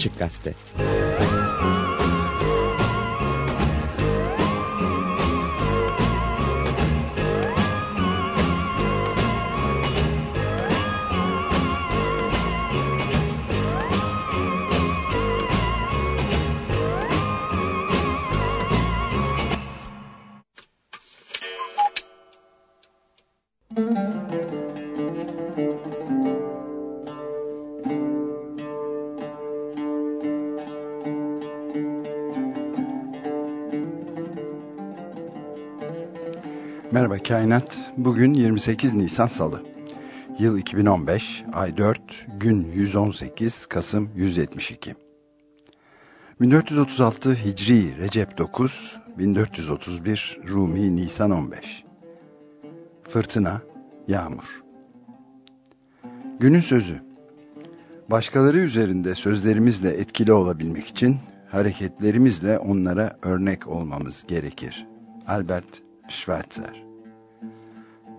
Açık Gazete Kainat. Bugün 28 Nisan Salı. Yıl 2015, ay 4, gün 118, Kasım 172. 1436 Hicri Recep 9, 1431 Rumi Nisan 15. Fırtına, yağmur. Günün sözü. Başkaları üzerinde sözlerimizle etkili olabilmek için hareketlerimizle onlara örnek olmamız gerekir. Albert Schweitzer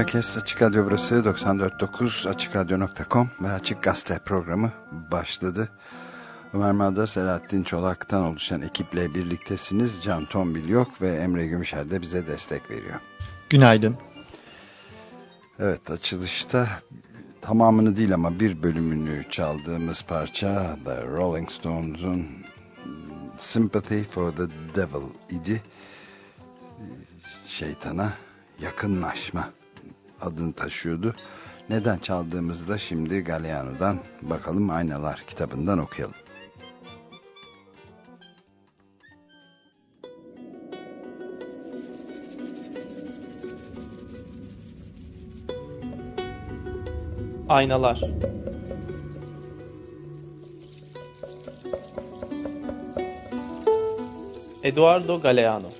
herkes. Açık Radyo burası 94.9 AçıkRadyo.com ve Açık Gazete programı başladı. Ömer Madra, Selahattin Çolak'tan oluşan ekiple birliktesiniz. Can Tombil yok ve Emre Gümüşer de bize destek veriyor. Günaydın. Evet açılışta tamamını değil ama bir bölümünü çaldığımız parça The Rolling Stones'un Sympathy for the Devil idi. Şeytana yakınlaşma adını taşıyordu. Neden çaldığımızı da şimdi Galeano'dan bakalım Aynalar kitabından okuyalım. Aynalar Eduardo Galeano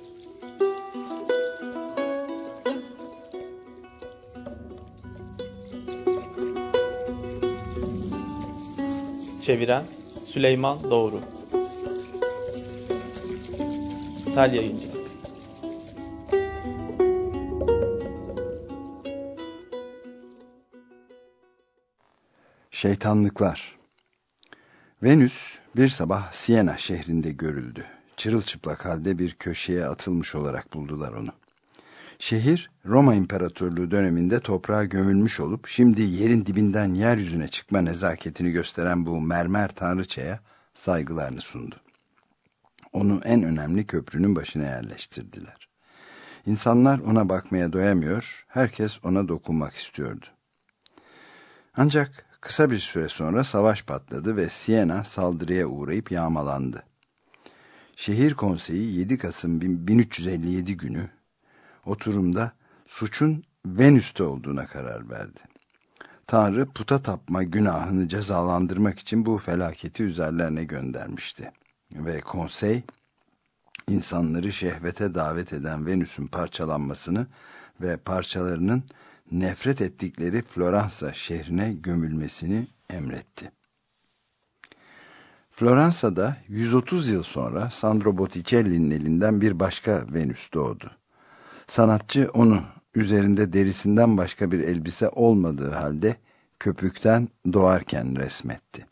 Çeviren Süleyman Doğru Sel Yayıncı Şeytanlıklar Venüs bir sabah Siena şehrinde görüldü. Çırılçıplak halde bir köşeye atılmış olarak buldular onu. Şehir Roma İmparatorluğu döneminde toprağa gömülmüş olup şimdi yerin dibinden yeryüzüne çıkma nezaketini gösteren bu mermer tanrıçaya saygılarını sundu. Onu en önemli köprünün başına yerleştirdiler. İnsanlar ona bakmaya doyamıyor, herkes ona dokunmak istiyordu. Ancak kısa bir süre sonra savaş patladı ve Siena saldırıya uğrayıp yağmalandı. Şehir konseyi 7 Kasım 1357 günü oturumda suçun Venüs'te olduğuna karar verdi. Tanrı puta tapma günahını cezalandırmak için bu felaketi üzerlerine göndermişti. Ve konsey insanları şehvete davet eden Venüs'ün parçalanmasını ve parçalarının nefret ettikleri Floransa şehrine gömülmesini emretti. Floransa'da 130 yıl sonra Sandro Botticelli'nin elinden bir başka Venüs doğdu. Sanatçı onu üzerinde derisinden başka bir elbise olmadığı halde köpükten doğarken resmetti.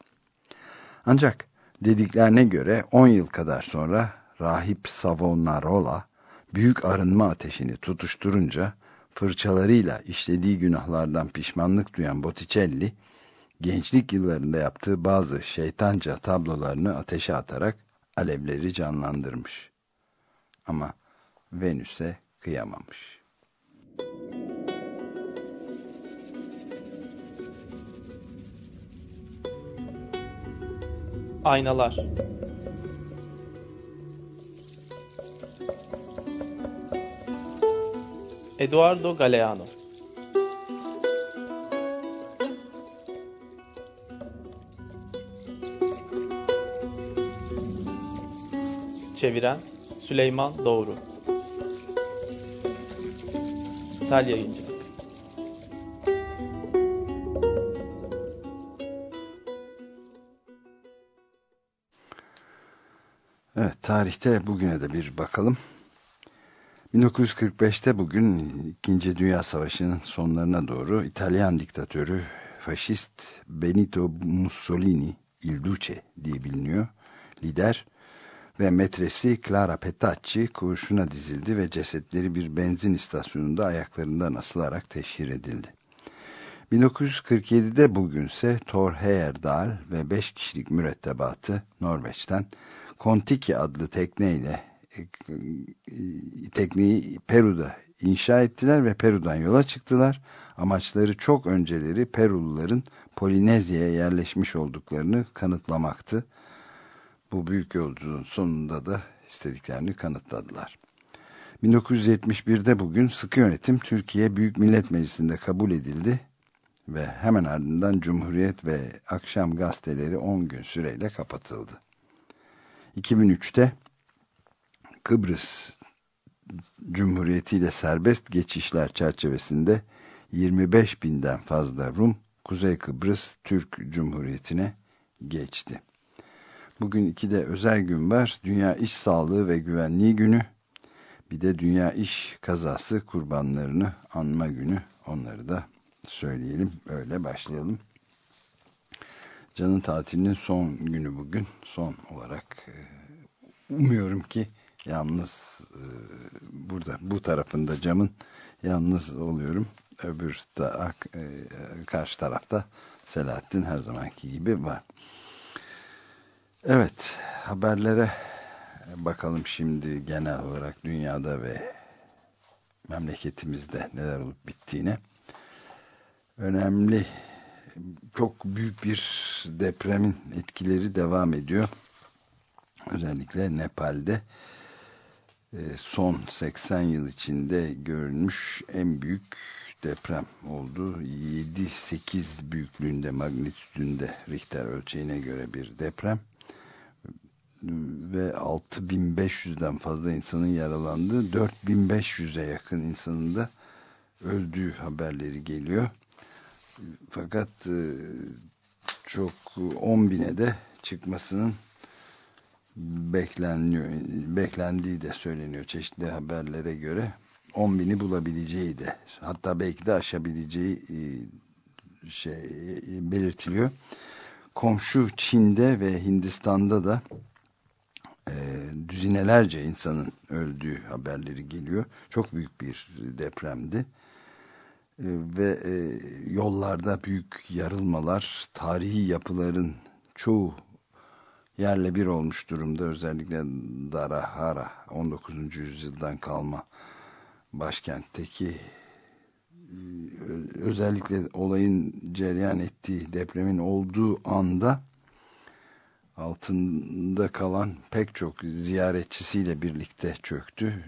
Ancak dediklerine göre 10 yıl kadar sonra rahip Savonarola büyük arınma ateşini tutuşturunca fırçalarıyla işlediği günahlardan pişmanlık duyan Botticelli gençlik yıllarında yaptığı bazı şeytanca tablolarını ateşe atarak alevleri canlandırmış. Ama Venüs'e kıyamamış. Aynalar. Eduardo Galeano. Çeviren Süleyman Doğru Sel Yayıncı Evet, tarihte bugüne de bir bakalım. 1945'te bugün İkinci Dünya Savaşı'nın sonlarına doğru İtalyan diktatörü faşist Benito Mussolini, Il Duce diye biliniyor, lider ve metresi Clara Petacci kurşuna dizildi ve cesetleri bir benzin istasyonunda ayaklarından asılarak teşhir edildi. 1947'de bugünse Thor Heyerdahl ve 5 kişilik mürettebatı Norveç'ten Kontiki adlı tekneyle e, tekneyi Peru'da inşa ettiler ve Peru'dan yola çıktılar. Amaçları çok önceleri Peruluların Polinezya'ya yerleşmiş olduklarını kanıtlamaktı. Bu büyük yolculuğun sonunda da istediklerini kanıtladılar. 1971'de bugün sıkı yönetim Türkiye Büyük Millet Meclisi'nde kabul edildi ve hemen ardından Cumhuriyet ve Akşam gazeteleri 10 gün süreyle kapatıldı. 2003'te Kıbrıs Cumhuriyeti ile serbest geçişler çerçevesinde 25 binden fazla Rum Kuzey Kıbrıs Türk Cumhuriyeti'ne geçti. Bugün iki de özel gün var. Dünya İş Sağlığı ve Güvenliği Günü. Bir de Dünya İş Kazası kurbanlarını anma günü. Onları da söyleyelim. Öyle başlayalım. Can'ın tatilinin son günü bugün. Son olarak e, umuyorum ki yalnız e, burada bu tarafında camın yalnız oluyorum. Öbür da, e, karşı tarafta Selahattin her zamanki gibi var. Evet haberlere bakalım şimdi genel olarak dünyada ve memleketimizde neler olup bittiğine. Önemli çok büyük bir depremin etkileri devam ediyor. Özellikle Nepal'de e, son 80 yıl içinde görülmüş en büyük deprem oldu. 7-8 büyüklüğünde magnitüdünde Richter ölçeğine göre bir deprem ve 6500'den fazla insanın yaralandığı 4500'e yakın insanın da öldüğü haberleri geliyor. Fakat e, çok 10 bine de çıkmasının bekleniyor, beklendiği de söyleniyor çeşitli haberlere göre. 10 bini bulabileceği de hatta belki de aşabileceği e, şey belirtiliyor. Komşu Çin'de ve Hindistan'da da e, düzinelerce insanın öldüğü haberleri geliyor. Çok büyük bir depremdi. E, ve e, yollarda büyük yarılmalar, tarihi yapıların çoğu yerle bir olmuş durumda. Özellikle Darahara 19. yüzyıldan kalma başkentteki özellikle olayın cereyan ettiği depremin olduğu anda altında kalan pek çok ziyaretçisiyle birlikte çöktü.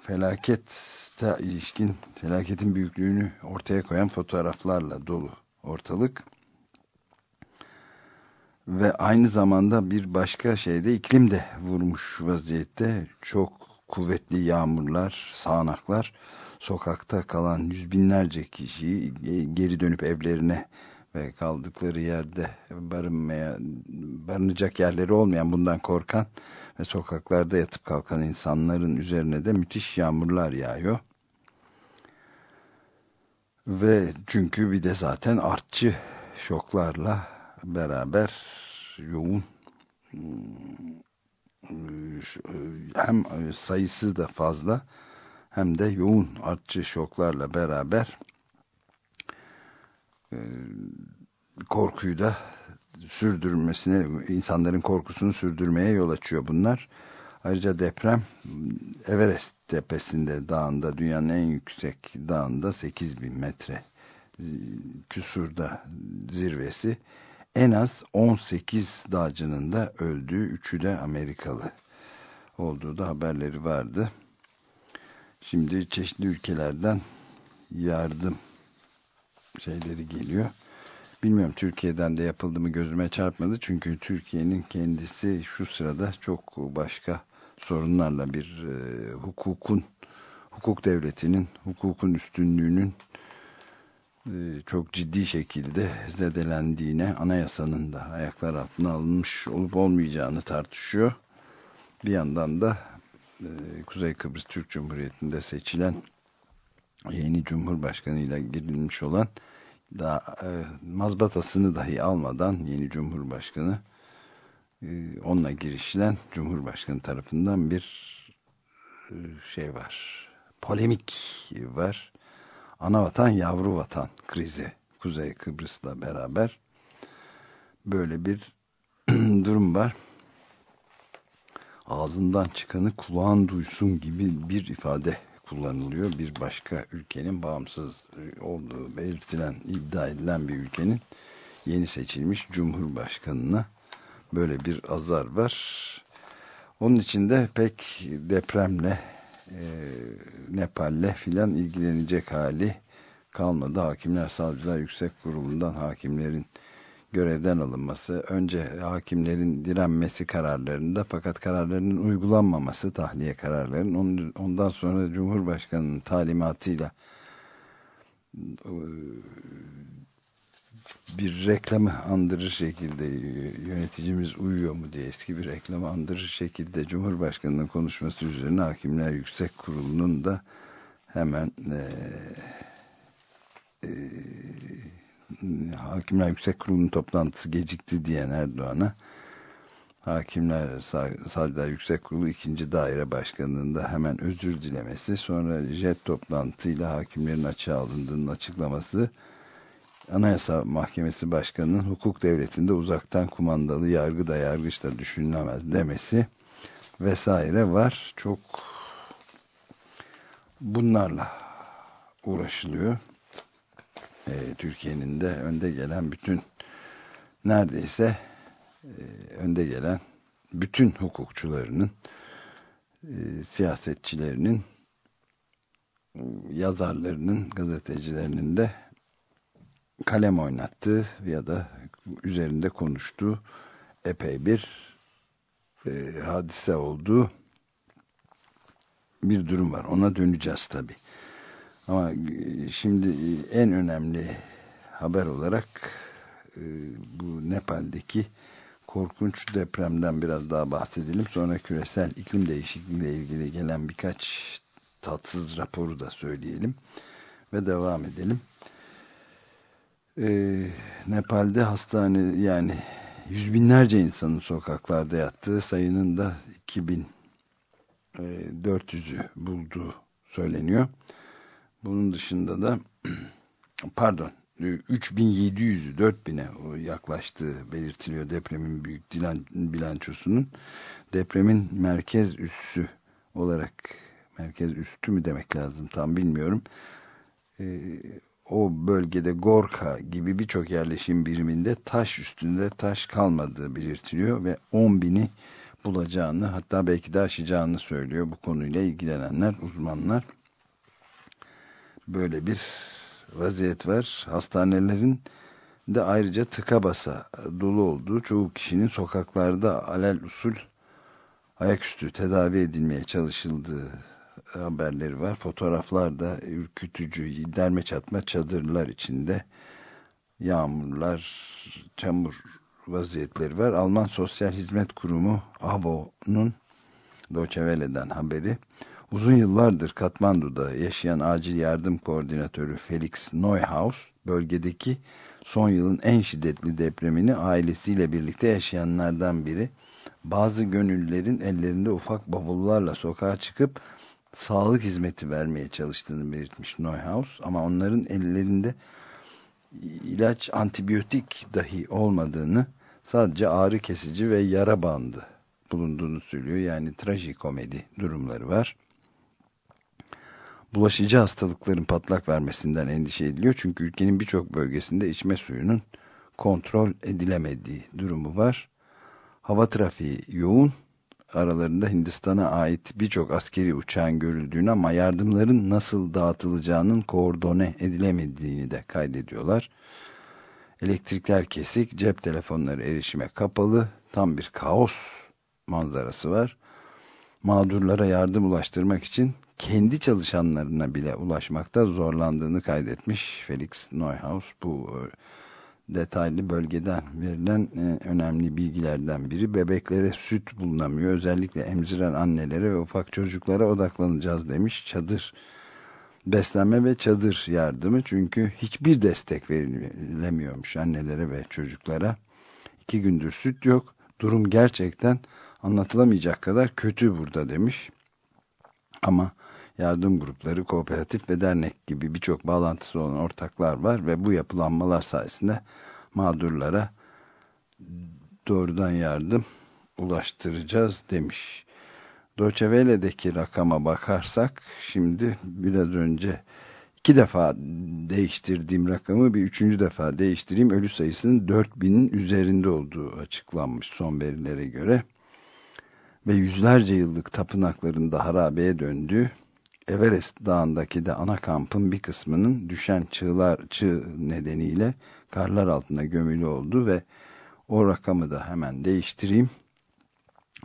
Felakete ilişkin felaketin büyüklüğünü ortaya koyan fotoğraflarla dolu ortalık. Ve aynı zamanda bir başka şeyde iklim de vurmuş vaziyette. Çok kuvvetli yağmurlar, sağanaklar sokakta kalan yüz binlerce kişiyi geri dönüp evlerine ve kaldıkları yerde barınmaya, barınacak yerleri olmayan bundan korkan ve sokaklarda yatıp kalkan insanların üzerine de müthiş yağmurlar yağıyor. Ve çünkü bir de zaten artçı şoklarla beraber yoğun hem sayısı da fazla hem de yoğun artçı şoklarla beraber korkuyu da sürdürmesine, insanların korkusunu sürdürmeye yol açıyor bunlar. Ayrıca deprem Everest tepesinde dağında dünyanın en yüksek dağında 8000 metre e, küsurda zirvesi en az 18 dağcının da öldüğü, üçü de Amerikalı olduğu da haberleri vardı. Şimdi çeşitli ülkelerden yardım şeyleri geliyor. Bilmiyorum Türkiye'den de yapıldı mı gözüme çarpmadı. Çünkü Türkiye'nin kendisi şu sırada çok başka sorunlarla bir e, hukukun, hukuk devletinin, hukukun üstünlüğünün e, çok ciddi şekilde zedelendiğine, anayasanın da ayaklar altına alınmış olup olmayacağını tartışıyor. Bir yandan da e, Kuzey Kıbrıs Türk Cumhuriyeti'nde seçilen yeni Cumhurbaşkanı ile girilmiş olan daha e, mazbatasını dahi almadan yeni Cumhurbaşkanı e, onunla girişilen Cumhurbaşkanı tarafından bir e, şey var. Polemik var. Ana vatan yavru vatan krizi Kuzey Kıbrıs'la beraber böyle bir durum var. Ağzından çıkanı kulağın duysun gibi bir ifade kullanılıyor. Bir başka ülkenin bağımsız olduğu belirtilen, iddia edilen bir ülkenin yeni seçilmiş Cumhurbaşkanına böyle bir azar var. Onun için de pek depremle, e, Nepal'le filan ilgilenecek hali kalmadı. Hakimler Savcılar Yüksek Kurulu'ndan hakimlerin görevden alınması, önce hakimlerin direnmesi kararlarında fakat kararlarının uygulanmaması, tahliye kararlarının ondan sonra Cumhurbaşkanı'nın talimatıyla bir reklamı andırır şekilde yöneticimiz uyuyor mu diye eski bir reklamı andırır şekilde Cumhurbaşkanı'nın konuşması üzerine Hakimler Yüksek Kurulu'nun da hemen e, e, Hakimler Yüksek Kurulu'nun toplantısı gecikti diyen Erdoğan'a Hakimler Savcılar Yüksek Kurulu 2. Daire Başkanı'nda hemen özür dilemesi sonra jet toplantıyla hakimlerin açığa alındığının açıklaması Anayasa Mahkemesi Başkanı'nın hukuk devletinde uzaktan kumandalı yargı da yargıç da düşünülemez demesi vesaire var. Çok bunlarla uğraşılıyor. Ee, Türkiye'nin de önde gelen bütün neredeyse e, önde gelen bütün hukukçularının e, siyasetçilerinin yazarlarının gazetecilerinin de kalem oynattığı ya da üzerinde konuştuğu epey bir e, hadise olduğu bir durum var. Ona döneceğiz tabi. Ama e, şimdi en önemli haber olarak e, bu Nepal'deki korkunç depremden biraz daha bahsedelim. Sonra küresel iklim değişikliği ile ilgili gelen birkaç tatsız raporu da söyleyelim ve devam edelim e, Nepal'de hastane yani yüz binlerce insanın sokaklarda yattığı sayının da 2400'ü e, bulduğu söyleniyor. Bunun dışında da pardon 3700'ü 4000'e yaklaştığı belirtiliyor depremin büyük bilançosunun. Depremin merkez üssü olarak merkez üstü mü demek lazım tam bilmiyorum. Ee, o bölgede Gorka gibi birçok yerleşim biriminde taş üstünde taş kalmadığı belirtiliyor ve 10 bini bulacağını hatta belki de aşacağını söylüyor bu konuyla ilgilenenler, uzmanlar. Böyle bir vaziyet var. Hastanelerin de ayrıca tıka basa dolu olduğu çoğu kişinin sokaklarda alel usul ayaküstü tedavi edilmeye çalışıldığı haberleri var. Fotoğraflar da ürkütücü, derme çatma çadırlar içinde yağmurlar, çamur vaziyetleri var. Alman Sosyal Hizmet Kurumu AVO'nun Doçevele'den haberi. Uzun yıllardır Katmandu'da yaşayan acil yardım koordinatörü Felix Neuhaus, bölgedeki son yılın en şiddetli depremini ailesiyle birlikte yaşayanlardan biri. Bazı gönüllülerin ellerinde ufak bavullarla sokağa çıkıp sağlık hizmeti vermeye çalıştığını belirtmiş Neuhaus ama onların ellerinde ilaç antibiyotik dahi olmadığını sadece ağrı kesici ve yara bandı bulunduğunu söylüyor. Yani trajikomedi durumları var. Bulaşıcı hastalıkların patlak vermesinden endişe ediliyor. Çünkü ülkenin birçok bölgesinde içme suyunun kontrol edilemediği durumu var. Hava trafiği yoğun aralarında Hindistan'a ait birçok askeri uçağın görüldüğünü ama yardımların nasıl dağıtılacağının koordone edilemediğini de kaydediyorlar. Elektrikler kesik, cep telefonları erişime kapalı, tam bir kaos manzarası var. Mağdurlara yardım ulaştırmak için kendi çalışanlarına bile ulaşmakta zorlandığını kaydetmiş Felix Neuhaus. Bu detaylı bölgeden verilen e, önemli bilgilerden biri. Bebeklere süt bulunamıyor. Özellikle emziren annelere ve ufak çocuklara odaklanacağız demiş. Çadır beslenme ve çadır yardımı çünkü hiçbir destek verilemiyormuş annelere ve çocuklara. İki gündür süt yok. Durum gerçekten anlatılamayacak kadar kötü burada demiş. Ama yardım grupları, kooperatif ve dernek gibi birçok bağlantısı olan ortaklar var ve bu yapılanmalar sayesinde mağdurlara doğrudan yardım ulaştıracağız demiş. Doçevele'deki rakama bakarsak şimdi biraz önce iki defa değiştirdiğim rakamı bir üçüncü defa değiştireyim. Ölü sayısının 4000'in üzerinde olduğu açıklanmış son verilere göre. Ve yüzlerce yıllık tapınakların da harabeye döndüğü Everest Dağı'ndaki de ana kampın bir kısmının düşen çığlar, çığ nedeniyle karlar altında gömülü oldu ve o rakamı da hemen değiştireyim.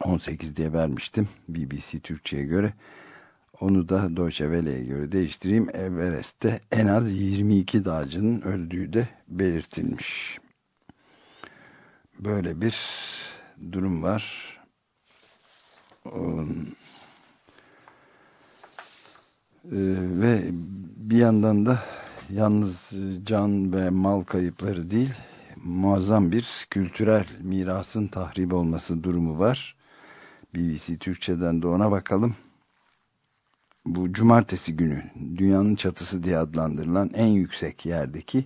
18 diye vermiştim BBC Türkçe'ye göre. Onu da Deutsche Welle'ye göre değiştireyim. Everest'te en az 22 dağcının öldüğü de belirtilmiş. Böyle bir durum var. Ee, ve bir yandan da yalnız can ve mal kayıpları değil, muazzam bir kültürel mirasın tahrip olması durumu var. BBC Türkçe'den de ona bakalım. Bu cumartesi günü dünyanın çatısı diye adlandırılan en yüksek yerdeki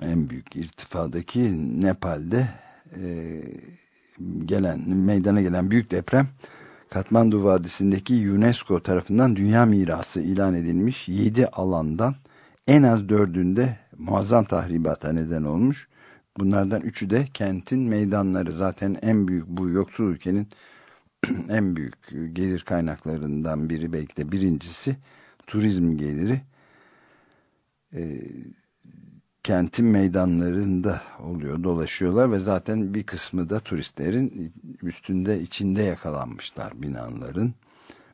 en büyük irtifadaki Nepal'de e, gelen meydana gelen büyük deprem Katmandu Vadisi'ndeki UNESCO tarafından Dünya Mirası ilan edilmiş 7 alandan en az dördünde muazzam tahribata neden olmuş. Bunlardan üçü de kentin meydanları. Zaten en büyük bu yoksul ülkenin en büyük gelir kaynaklarından biri belki de birincisi turizm geliri. Ee, kentin meydanlarında oluyor, dolaşıyorlar ve zaten bir kısmı da turistlerin üstünde, içinde yakalanmışlar binaların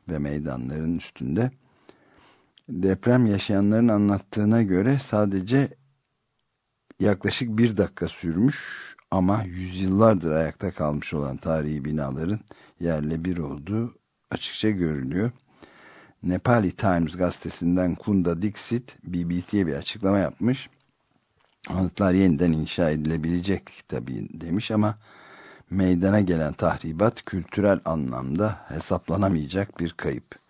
ve meydanların üstünde. Deprem yaşayanların anlattığına göre sadece yaklaşık bir dakika sürmüş ama yüzyıllardır ayakta kalmış olan tarihi binaların yerle bir olduğu açıkça görülüyor. Nepali Times gazetesinden Kunda Dixit BBC'ye bir açıklama yapmış anıtlar yeniden inşa edilebilecek tabii demiş ama meydana gelen tahribat kültürel anlamda hesaplanamayacak bir kayıp.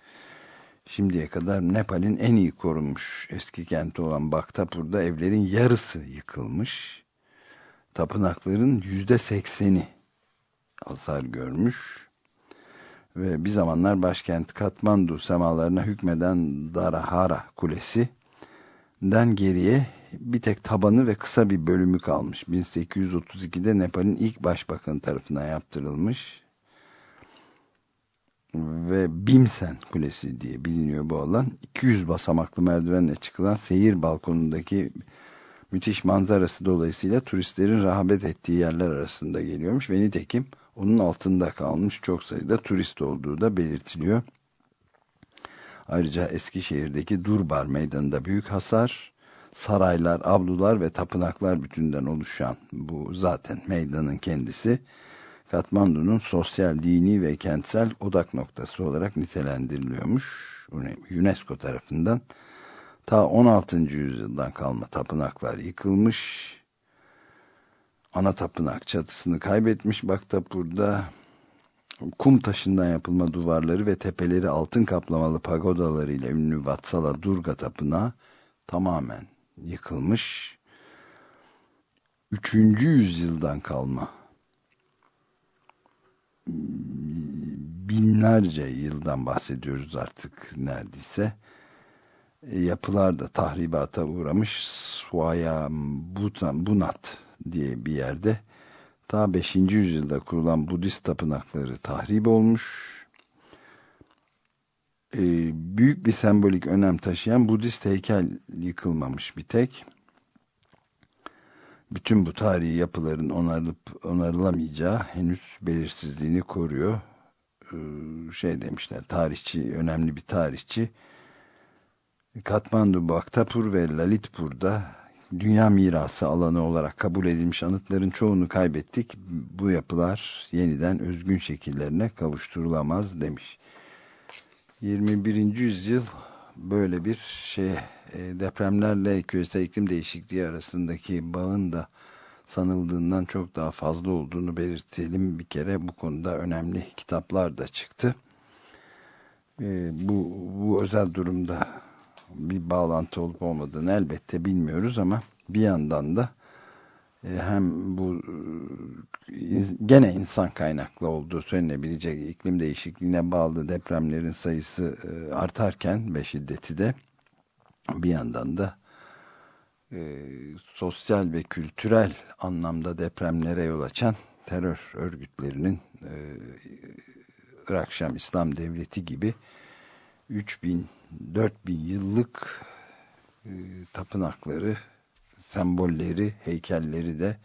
Şimdiye kadar Nepal'in en iyi korunmuş eski kenti olan Baktapur'da evlerin yarısı yıkılmış. Tapınakların yüzde sekseni hasar görmüş. Ve bir zamanlar başkent Katmandu semalarına hükmeden Darahara Kulesi den geriye bir tek tabanı ve kısa bir bölümü kalmış. 1832'de Nepal'in ilk başbakanı tarafından yaptırılmış. Ve Bimsen Kulesi diye biliniyor bu alan. 200 basamaklı merdivenle çıkılan seyir balkonundaki müthiş manzarası dolayısıyla turistlerin rahabet ettiği yerler arasında geliyormuş. Ve nitekim onun altında kalmış çok sayıda turist olduğu da belirtiliyor. Ayrıca Eskişehir'deki Durbar Meydanı'nda büyük hasar, saraylar, avlular ve tapınaklar bütünden oluşan bu zaten meydanın kendisi Katmandu'nun sosyal, dini ve kentsel odak noktası olarak nitelendiriliyormuş. UNESCO tarafından ta 16. yüzyıldan kalma tapınaklar yıkılmış. Ana tapınak çatısını kaybetmiş Baktapur'da kum taşından yapılma duvarları ve tepeleri altın kaplamalı pagodalarıyla ünlü Vatsala Durga Tapınağı tamamen yıkılmış. Üçüncü yüzyıldan kalma binlerce yıldan bahsediyoruz artık neredeyse. Yapılar da tahribata uğramış. Swaya Bunat diye bir yerde ta 5. yüzyılda kurulan Budist tapınakları tahrip olmuş. Ee, büyük bir sembolik önem taşıyan Budist heykel yıkılmamış bir tek. Bütün bu tarihi yapıların onarılıp onarılamayacağı henüz belirsizliğini koruyor. Ee, şey demişler, tarihçi, önemli bir tarihçi. Katmandu, Baktapur ve Lalitpur'da dünya mirası alanı olarak kabul edilmiş anıtların çoğunu kaybettik. Bu yapılar yeniden özgün şekillerine kavuşturulamaz demiş. 21. yüzyıl böyle bir şey depremlerle küresel iklim değişikliği arasındaki bağın da sanıldığından çok daha fazla olduğunu belirtelim. Bir kere bu konuda önemli kitaplar da çıktı. E, bu, bu özel durumda bir bağlantı olup olmadığını elbette bilmiyoruz ama bir yandan da hem bu e, gene insan kaynaklı olduğu söylenebilecek iklim değişikliğine bağlı depremlerin sayısı e, artarken ve şiddeti de bir yandan da sosyal ve kültürel anlamda depremlere yol açan terör örgütlerinin Irak Şam İslam Devleti gibi 3000 4000 yıllık tapınakları sembolleri, heykelleri de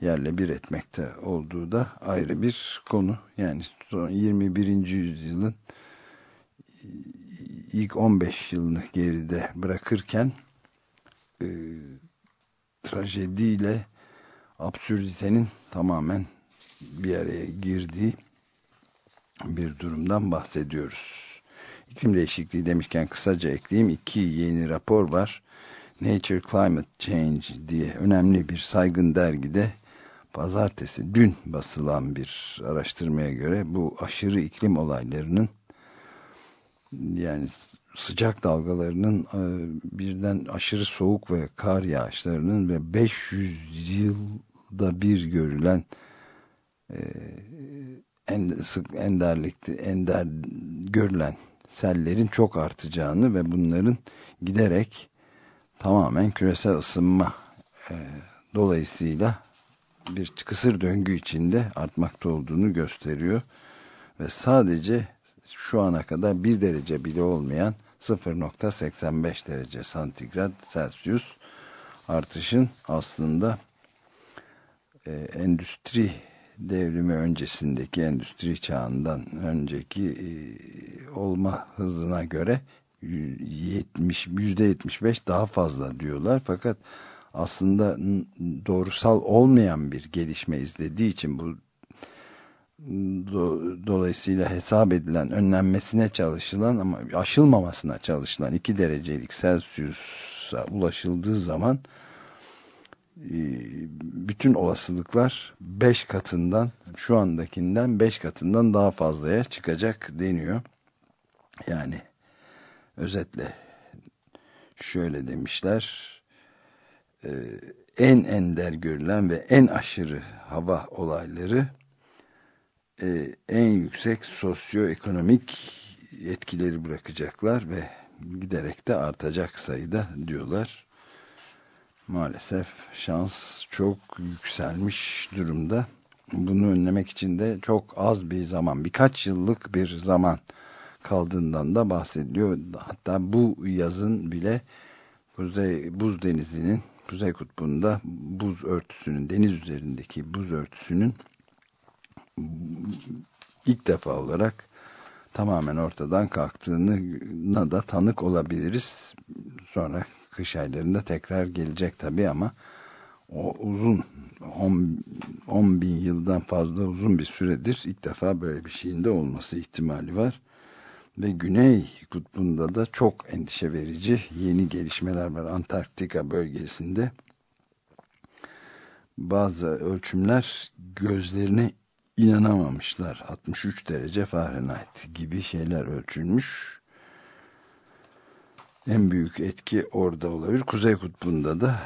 yerle bir etmekte olduğu da ayrı bir konu. Yani son 21. yüzyılın ilk 15 yılını geride bırakırken e, trajediyle absürditenin tamamen bir araya girdiği bir durumdan bahsediyoruz. İklim değişikliği demişken kısaca ekleyeyim. iki yeni rapor var. Nature Climate Change diye önemli bir saygın dergide pazartesi dün basılan bir araştırmaya göre bu aşırı iklim olaylarının yani sıcak dalgalarının e, birden aşırı soğuk ve kar yağışlarının ve 500 yılda bir görülen e, en sık enderlikte ender görülen sellerin çok artacağını ve bunların giderek tamamen küresel ısınma e, dolayısıyla bir kısır döngü içinde artmakta olduğunu gösteriyor. Ve sadece şu ana kadar bir derece bile olmayan 0.85 derece santigrat Celsius artışın aslında e, endüstri devrimi öncesindeki endüstri çağından önceki e, olma hızına göre 70 %75 daha fazla diyorlar fakat aslında doğrusal olmayan bir gelişme izlediği için bu do, dolayısıyla hesap edilen önlenmesine çalışılan ama aşılmamasına çalışılan 2 derecelik Celsius'a ulaşıldığı zaman e, bütün olasılıklar 5 katından şu andakinden 5 katından daha fazlaya çıkacak deniyor. Yani özetle şöyle demişler e, en ender görülen ve en aşırı hava olayları e, en yüksek sosyoekonomik etkileri bırakacaklar ve giderek de artacak sayıda diyorlar. Maalesef şans çok yükselmiş durumda. Bunu önlemek için de çok az bir zaman, birkaç yıllık bir zaman kaldığından da bahsediliyor. Hatta bu yazın bile Kuzey Buz Denizi'nin Kuzey Kutbu'nda buz örtüsünün, deniz üzerindeki buz örtüsünün ilk defa olarak tamamen ortadan kalktığına da tanık olabiliriz. Sonra kış aylarında tekrar gelecek tabii ama o uzun 10 bin yıldan fazla uzun bir süredir ilk defa böyle bir şeyin de olması ihtimali var. Ve Güney Kutbu'nda da çok endişe verici yeni gelişmeler var Antarktika bölgesinde. Bazı ölçümler gözlerine inanamamışlar. 63 derece Fahrenheit gibi şeyler ölçülmüş. En büyük etki orada olabilir. Kuzey Kutbu'nda da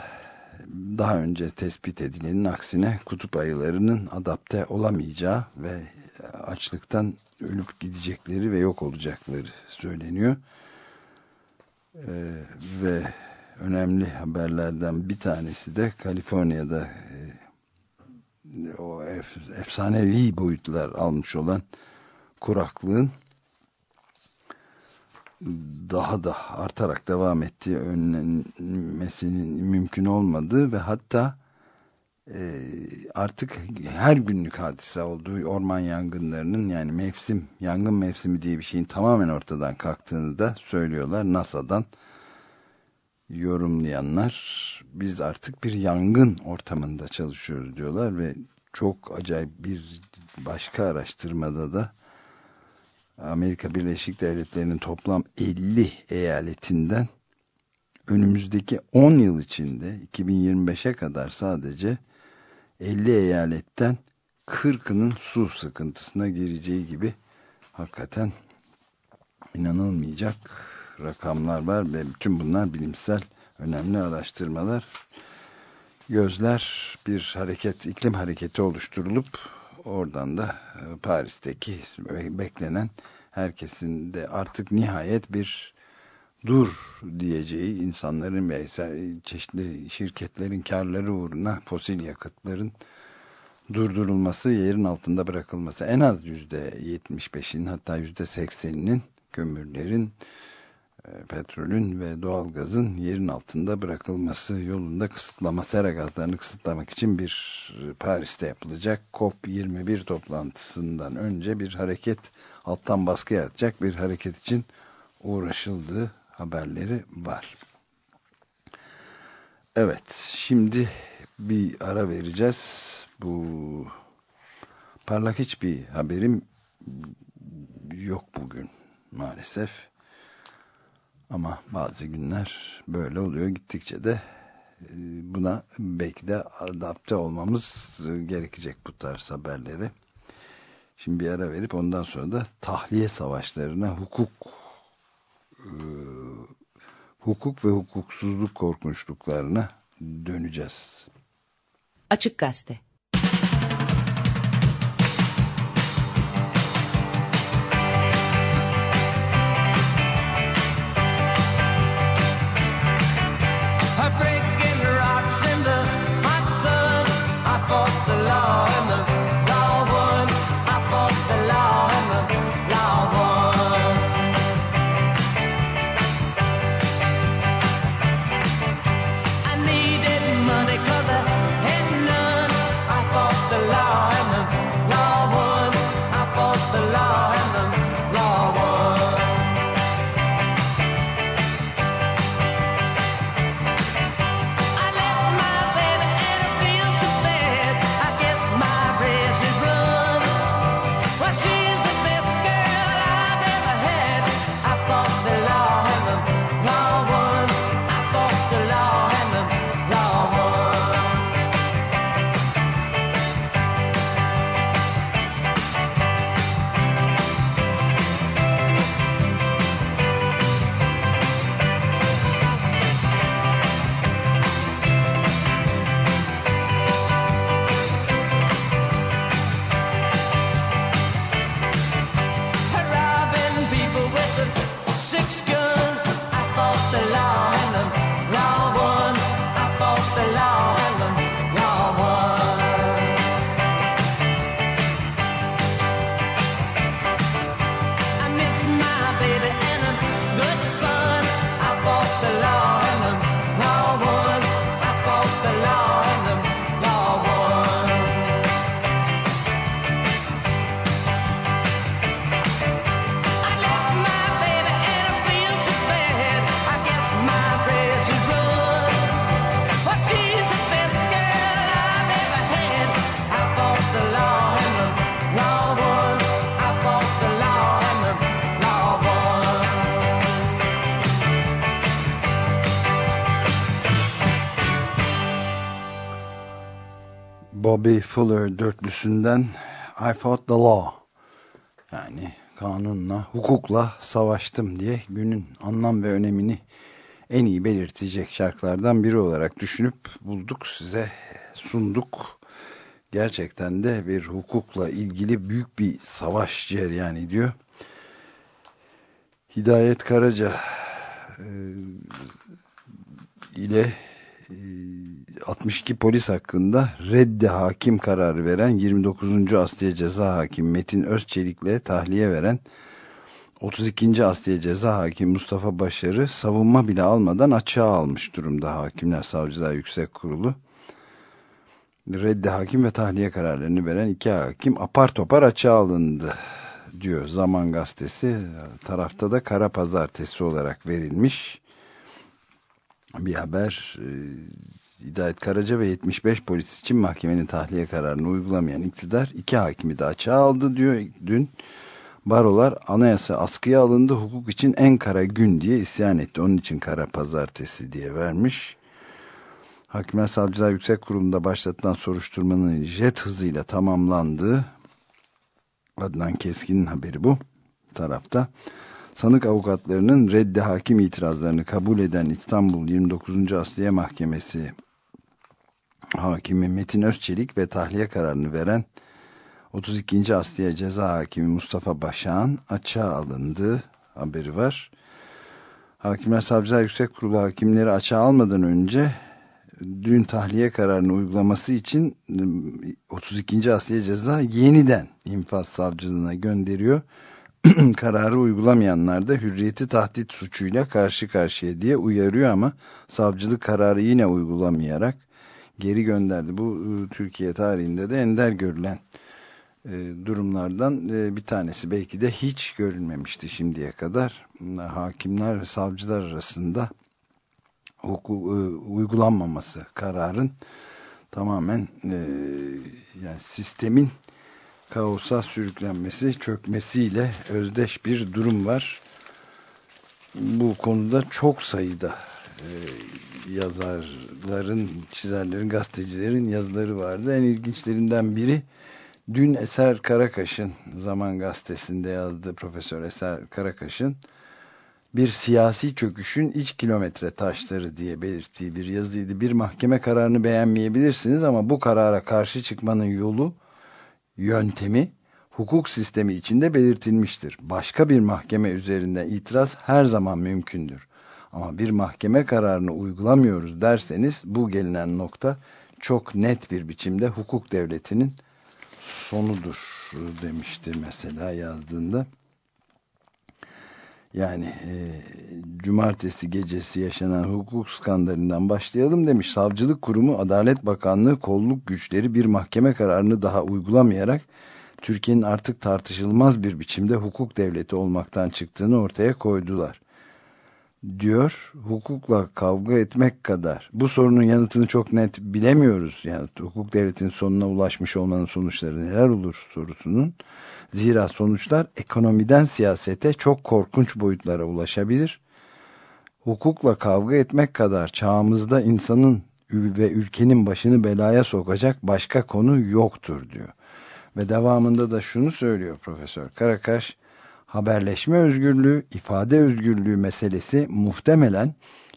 daha önce tespit edilenin aksine kutup ayılarının adapte olamayacağı ve açlıktan ölüp gidecekleri ve yok olacakları söyleniyor. Ee, ve önemli haberlerden bir tanesi de Kaliforniya'da e, o ef, efsanevi boyutlar almış olan kuraklığın daha da artarak devam ettiği önlenmesinin mümkün olmadığı ve hatta e, artık her günlük hadise olduğu orman yangınlarının yani mevsim, yangın mevsimi diye bir şeyin tamamen ortadan kalktığını da söylüyorlar. NASA'dan yorumlayanlar biz artık bir yangın ortamında çalışıyoruz diyorlar ve çok acayip bir başka araştırmada da Amerika Birleşik Devletleri'nin toplam 50 eyaletinden önümüzdeki 10 yıl içinde 2025'e kadar sadece 50 eyaletten 40'ının su sıkıntısına gireceği gibi hakikaten inanılmayacak rakamlar var ve bütün bunlar bilimsel önemli araştırmalar. Gözler bir hareket, iklim hareketi oluşturulup oradan da e, Paris'teki beklenen herkesin de artık nihayet bir dur diyeceği insanların ve çeşitli şirketlerin karları uğruna fosil yakıtların durdurulması, yerin altında bırakılması en az yüzde 75'in hatta yüzde 80'inin kömürlerin petrolün ve doğalgazın yerin altında bırakılması yolunda kısıtlama sera gazlarını kısıtlamak için bir e, Paris'te yapılacak COP21 toplantısından önce bir hareket alttan baskı yaratacak bir hareket için uğraşıldığı haberleri var. Evet şimdi bir ara vereceğiz. Bu parlak hiçbir haberim yok bugün maalesef. Ama bazı günler böyle oluyor. Gittikçe de e, buna belki de adapte olmamız gerekecek bu tarz haberleri. Şimdi bir ara verip ondan sonra da tahliye savaşlarına hukuk e, hukuk ve hukuksuzluk korkunçluklarına döneceğiz. Açık Gazete Bobby Fuller dörtlüsünden I Fought the Law yani kanunla, hukukla savaştım diye günün anlam ve önemini en iyi belirtecek şarkılardan biri olarak düşünüp bulduk size sunduk. Gerçekten de bir hukukla ilgili büyük bir savaş cereyan ediyor. Hidayet Karaca e, ile 62 polis hakkında reddi hakim kararı veren 29. Asliye Ceza Hakimi Metin Özçelik'le tahliye veren 32. Asliye Ceza Hakimi Mustafa Başarı savunma bile almadan açığa almış durumda Hakimler Savcılar Yüksek Kurulu. Reddi hakim ve tahliye kararlarını veren iki hakim apar topar açığa alındı diyor Zaman Gazetesi. Tarafta da Kara Pazartesi olarak verilmiş bir haber. Hidayet Karaca ve 75 polis için mahkemenin tahliye kararını uygulamayan iktidar iki hakimi de açığa aldı diyor dün. Barolar anayasa askıya alındı hukuk için en kara gün diye isyan etti. Onun için kara pazartesi diye vermiş. Hakimler Savcılar Yüksek Kurulu'nda başlatılan soruşturmanın jet hızıyla tamamlandığı Adnan Keskin'in haberi bu tarafta. Sanık avukatlarının reddi hakim itirazlarını kabul eden İstanbul 29. Asliye Mahkemesi Hakimi Metin Özçelik ve tahliye kararını veren 32. Asliye Ceza Hakimi Mustafa Başak'ın açığa alındığı haberi var. Hakimler Savcılar Yüksek Kurulu hakimleri açığa almadan önce dün tahliye kararını uygulaması için 32. Asliye Ceza yeniden infaz savcılığına gönderiyor. kararı uygulamayanlar da hürriyeti tahdit suçuyla karşı karşıya diye uyarıyor ama savcılık kararı yine uygulamayarak geri gönderdi. Bu e, Türkiye tarihinde de ender görülen e, durumlardan e, bir tanesi. Belki de hiç görülmemişti şimdiye kadar. Hakimler ve savcılar arasında uygulanmaması kararın tamamen yani sistemin kaosa sürüklenmesi, çökmesiyle özdeş bir durum var. Bu konuda çok sayıda e, yazarların, çizerlerin, gazetecilerin yazıları vardı. En ilginçlerinden biri dün Eser Karakaş'ın Zaman Gazetesi'nde yazdığı Profesör Eser Karakaş'ın bir siyasi çöküşün iç kilometre taşları diye belirttiği bir yazıydı. Bir mahkeme kararını beğenmeyebilirsiniz ama bu karara karşı çıkmanın yolu yöntemi hukuk sistemi içinde belirtilmiştir. Başka bir mahkeme üzerinden itiraz her zaman mümkündür. Ama bir mahkeme kararını uygulamıyoruz derseniz bu gelinen nokta çok net bir biçimde hukuk devletinin sonudur demişti mesela yazdığında. Yani e, cumartesi gecesi yaşanan hukuk skandalından başlayalım demiş. Savcılık Kurumu Adalet Bakanlığı kolluk güçleri bir mahkeme kararını daha uygulamayarak Türkiye'nin artık tartışılmaz bir biçimde hukuk devleti olmaktan çıktığını ortaya koydular. Diyor, hukukla kavga etmek kadar. Bu sorunun yanıtını çok net bilemiyoruz. Yani hukuk devletinin sonuna ulaşmış olmanın sonuçları neler olur sorusunun Zira sonuçlar ekonomiden siyasete çok korkunç boyutlara ulaşabilir. Hukukla kavga etmek kadar çağımızda insanın ve ülkenin başını belaya sokacak başka konu yoktur diyor. Ve devamında da şunu söylüyor Profesör Karakaş, haberleşme özgürlüğü, ifade özgürlüğü meselesi muhtemelen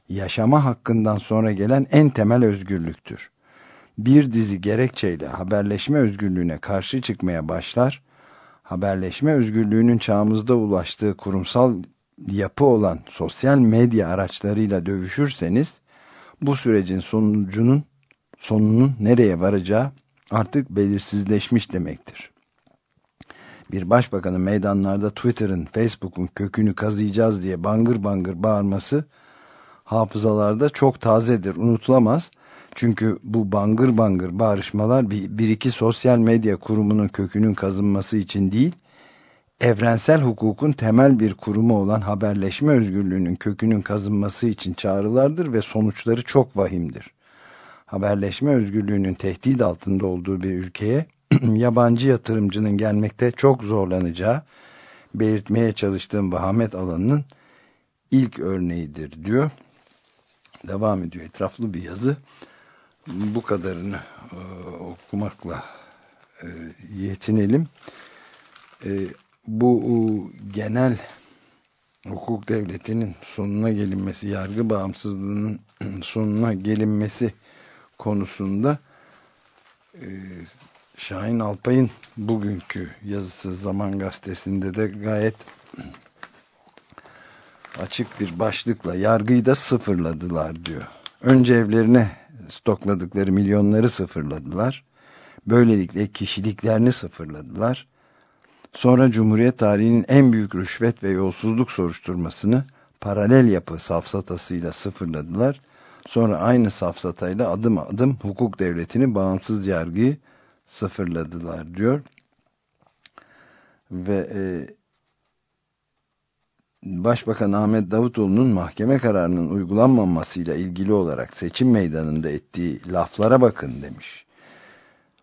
yaşama hakkından sonra gelen en temel özgürlüktür. Bir dizi gerekçeyle haberleşme özgürlüğüne karşı çıkmaya başlar haberleşme özgürlüğünün çağımızda ulaştığı kurumsal yapı olan sosyal medya araçlarıyla dövüşürseniz bu sürecin sonucunun sonunun nereye varacağı artık belirsizleşmiş demektir. Bir başbakanın meydanlarda Twitter'ın, Facebook'un kökünü kazıyacağız diye bangır bangır bağırması hafızalarda çok tazedir, unutulamaz çünkü bu bangır bangır bağrışmalar bir, bir iki sosyal medya kurumunun kökünün kazınması için değil, evrensel hukukun temel bir kurumu olan haberleşme özgürlüğünün kökünün kazınması için çağrılardır ve sonuçları çok vahimdir. Haberleşme özgürlüğünün tehdit altında olduğu bir ülkeye yabancı yatırımcının gelmekte çok zorlanacağı belirtmeye çalıştığım vahamet alanının ilk örneğidir diyor. Devam ediyor etraflı bir yazı bu kadarını e, okumakla e, yetinelim. E, bu e, genel hukuk devletinin sonuna gelinmesi, yargı bağımsızlığının sonuna gelinmesi konusunda e, Şahin Alpay'ın bugünkü yazısı Zaman Gazetesi'nde de gayet açık bir başlıkla yargıyı da sıfırladılar diyor. Önce evlerine stokladıkları milyonları sıfırladılar. Böylelikle kişiliklerini sıfırladılar. Sonra Cumhuriyet tarihinin en büyük rüşvet ve yolsuzluk soruşturmasını paralel yapı safsatasıyla sıfırladılar. Sonra aynı safsatayla adım adım hukuk devletini bağımsız yargıyı sıfırladılar diyor. Ve e, Başbakan Ahmet Davutoğlu'nun mahkeme kararının uygulanmamasıyla ilgili olarak seçim meydanında ettiği laflara bakın demiş.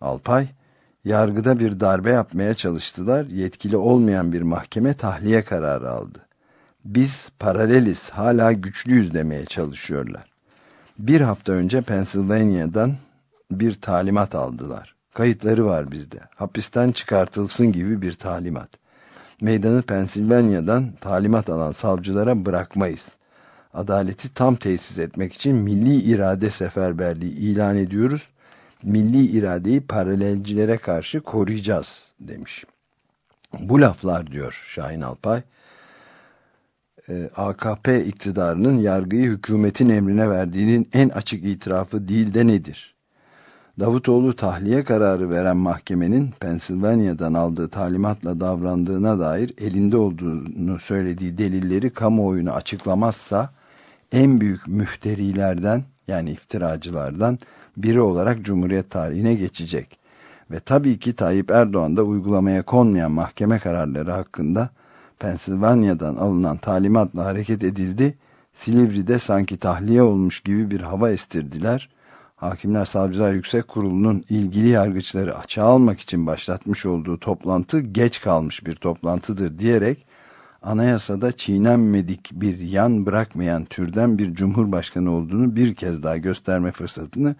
Alpay, yargıda bir darbe yapmaya çalıştılar, yetkili olmayan bir mahkeme tahliye kararı aldı. Biz paraleliz, hala güçlüyüz demeye çalışıyorlar. Bir hafta önce Pennsylvania'dan bir talimat aldılar. Kayıtları var bizde. Hapisten çıkartılsın gibi bir talimat meydanı Pensilvanya'dan talimat alan savcılara bırakmayız. Adaleti tam tesis etmek için milli irade seferberliği ilan ediyoruz. Milli iradeyi paralelcilere karşı koruyacağız demiş. Bu laflar diyor Şahin Alpay, e, AKP iktidarının yargıyı hükümetin emrine verdiğinin en açık itirafı değil de nedir? Davutoğlu tahliye kararı veren mahkemenin Pennsylvania'dan aldığı talimatla davrandığına dair elinde olduğunu söylediği delilleri kamuoyuna açıklamazsa en büyük müfterilerden yani iftiracılardan biri olarak Cumhuriyet tarihine geçecek. Ve tabii ki Tayyip Erdoğan da uygulamaya konmayan mahkeme kararları hakkında Pennsylvania'dan alınan talimatla hareket edildi. Silivri'de sanki tahliye olmuş gibi bir hava estirdiler. Hakimler Savcılar Yüksek Kurulu'nun ilgili yargıçları açığa almak için başlatmış olduğu toplantı geç kalmış bir toplantıdır diyerek anayasada çiğnenmedik bir yan bırakmayan türden bir cumhurbaşkanı olduğunu bir kez daha gösterme fırsatını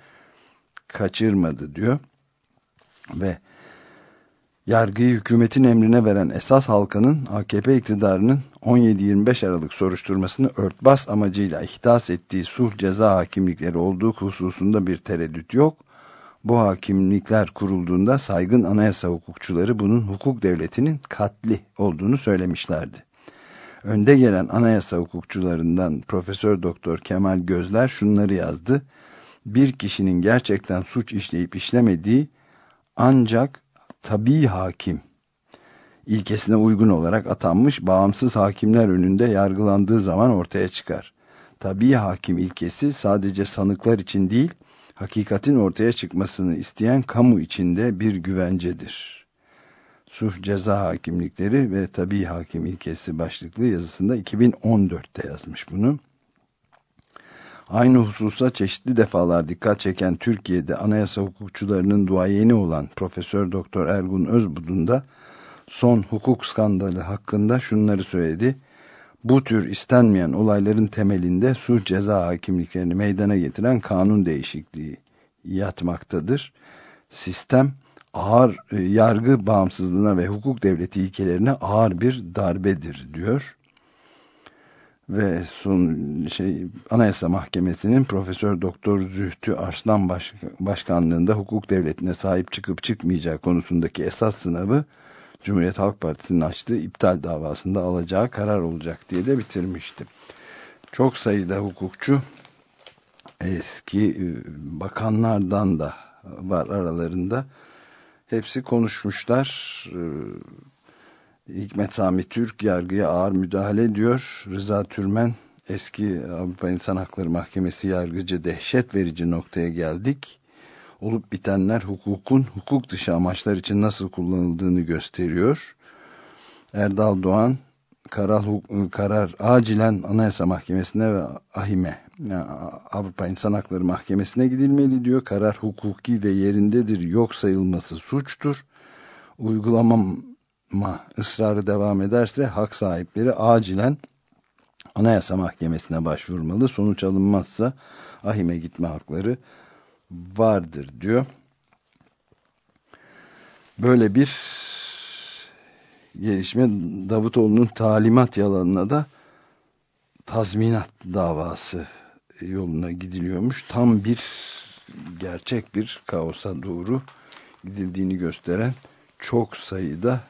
kaçırmadı diyor. Ve yargıyı hükümetin emrine veren esas halkanın AKP iktidarının 17-25 Aralık soruşturmasını örtbas amacıyla ihdas ettiği sulh ceza hakimlikleri olduğu hususunda bir tereddüt yok. Bu hakimlikler kurulduğunda saygın anayasa hukukçuları bunun hukuk devletinin katli olduğunu söylemişlerdi. Önde gelen anayasa hukukçularından Profesör Doktor Kemal Gözler şunları yazdı. Bir kişinin gerçekten suç işleyip işlemediği ancak tabi hakim ilkesine uygun olarak atanmış bağımsız hakimler önünde yargılandığı zaman ortaya çıkar. Tabi hakim ilkesi sadece sanıklar için değil, hakikatin ortaya çıkmasını isteyen kamu içinde bir güvencedir. Suh Ceza Hakimlikleri ve Tabi Hakim ilkesi başlıklı yazısında 2014'te yazmış bunu. Aynı hususa çeşitli defalar dikkat çeken Türkiye'de anayasa hukukçularının duayeni olan Profesör Doktor Ergun Özbudun da son hukuk skandalı hakkında şunları söyledi. Bu tür istenmeyen olayların temelinde suç ceza hakimliklerini meydana getiren kanun değişikliği yatmaktadır. Sistem ağır e, yargı bağımsızlığına ve hukuk devleti ilkelerine ağır bir darbedir diyor ve son şey Anayasa Mahkemesi'nin Profesör Doktor Zühtü Arslan Baş, Başkanlığında hukuk devletine sahip çıkıp çıkmayacağı konusundaki esas sınavı Cumhuriyet Halk Partisi'nin açtığı iptal davasında alacağı karar olacak diye de bitirmiştim. Çok sayıda hukukçu eski e, bakanlardan da var aralarında. Hepsi konuşmuşlar. Hikmet Sami Türk yargıya ağır müdahale ediyor. Rıza Türmen eski Avrupa İnsan Hakları Mahkemesi yargıcı dehşet verici noktaya geldik. Olup bitenler hukukun hukuk dışı amaçlar için nasıl kullanıldığını gösteriyor. Erdal Doğan karar, karar acilen Anayasa Mahkemesi'ne ve AHİM'e yani Avrupa İnsan Hakları Mahkemesi'ne gidilmeli diyor. Karar hukuki ve yerindedir yok sayılması suçtur. Uygulamam ma ısrarı devam ederse hak sahipleri acilen Anayasa Mahkemesi'ne başvurmalı. Sonuç alınmazsa ahime gitme hakları vardır diyor. Böyle bir gelişme Davutoğlu'nun talimat yalanına da tazminat davası yoluna gidiliyormuş. Tam bir gerçek bir kaosa doğru gidildiğini gösteren çok sayıda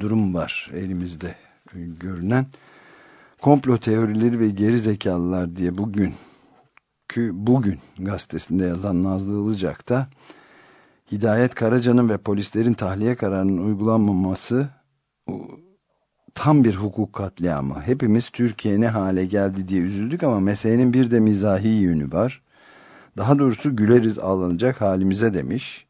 durum var elimizde görünen. Komplo teorileri ve geri zekalılar diye bugün bugün gazetesinde yazan Nazlı Ilıcak da Hidayet Karaca'nın ve polislerin tahliye kararının uygulanmaması tam bir hukuk katliamı. Hepimiz Türkiye ne hale geldi diye üzüldük ama meselenin bir de mizahi yönü var. Daha doğrusu güleriz ağlanacak halimize demiş.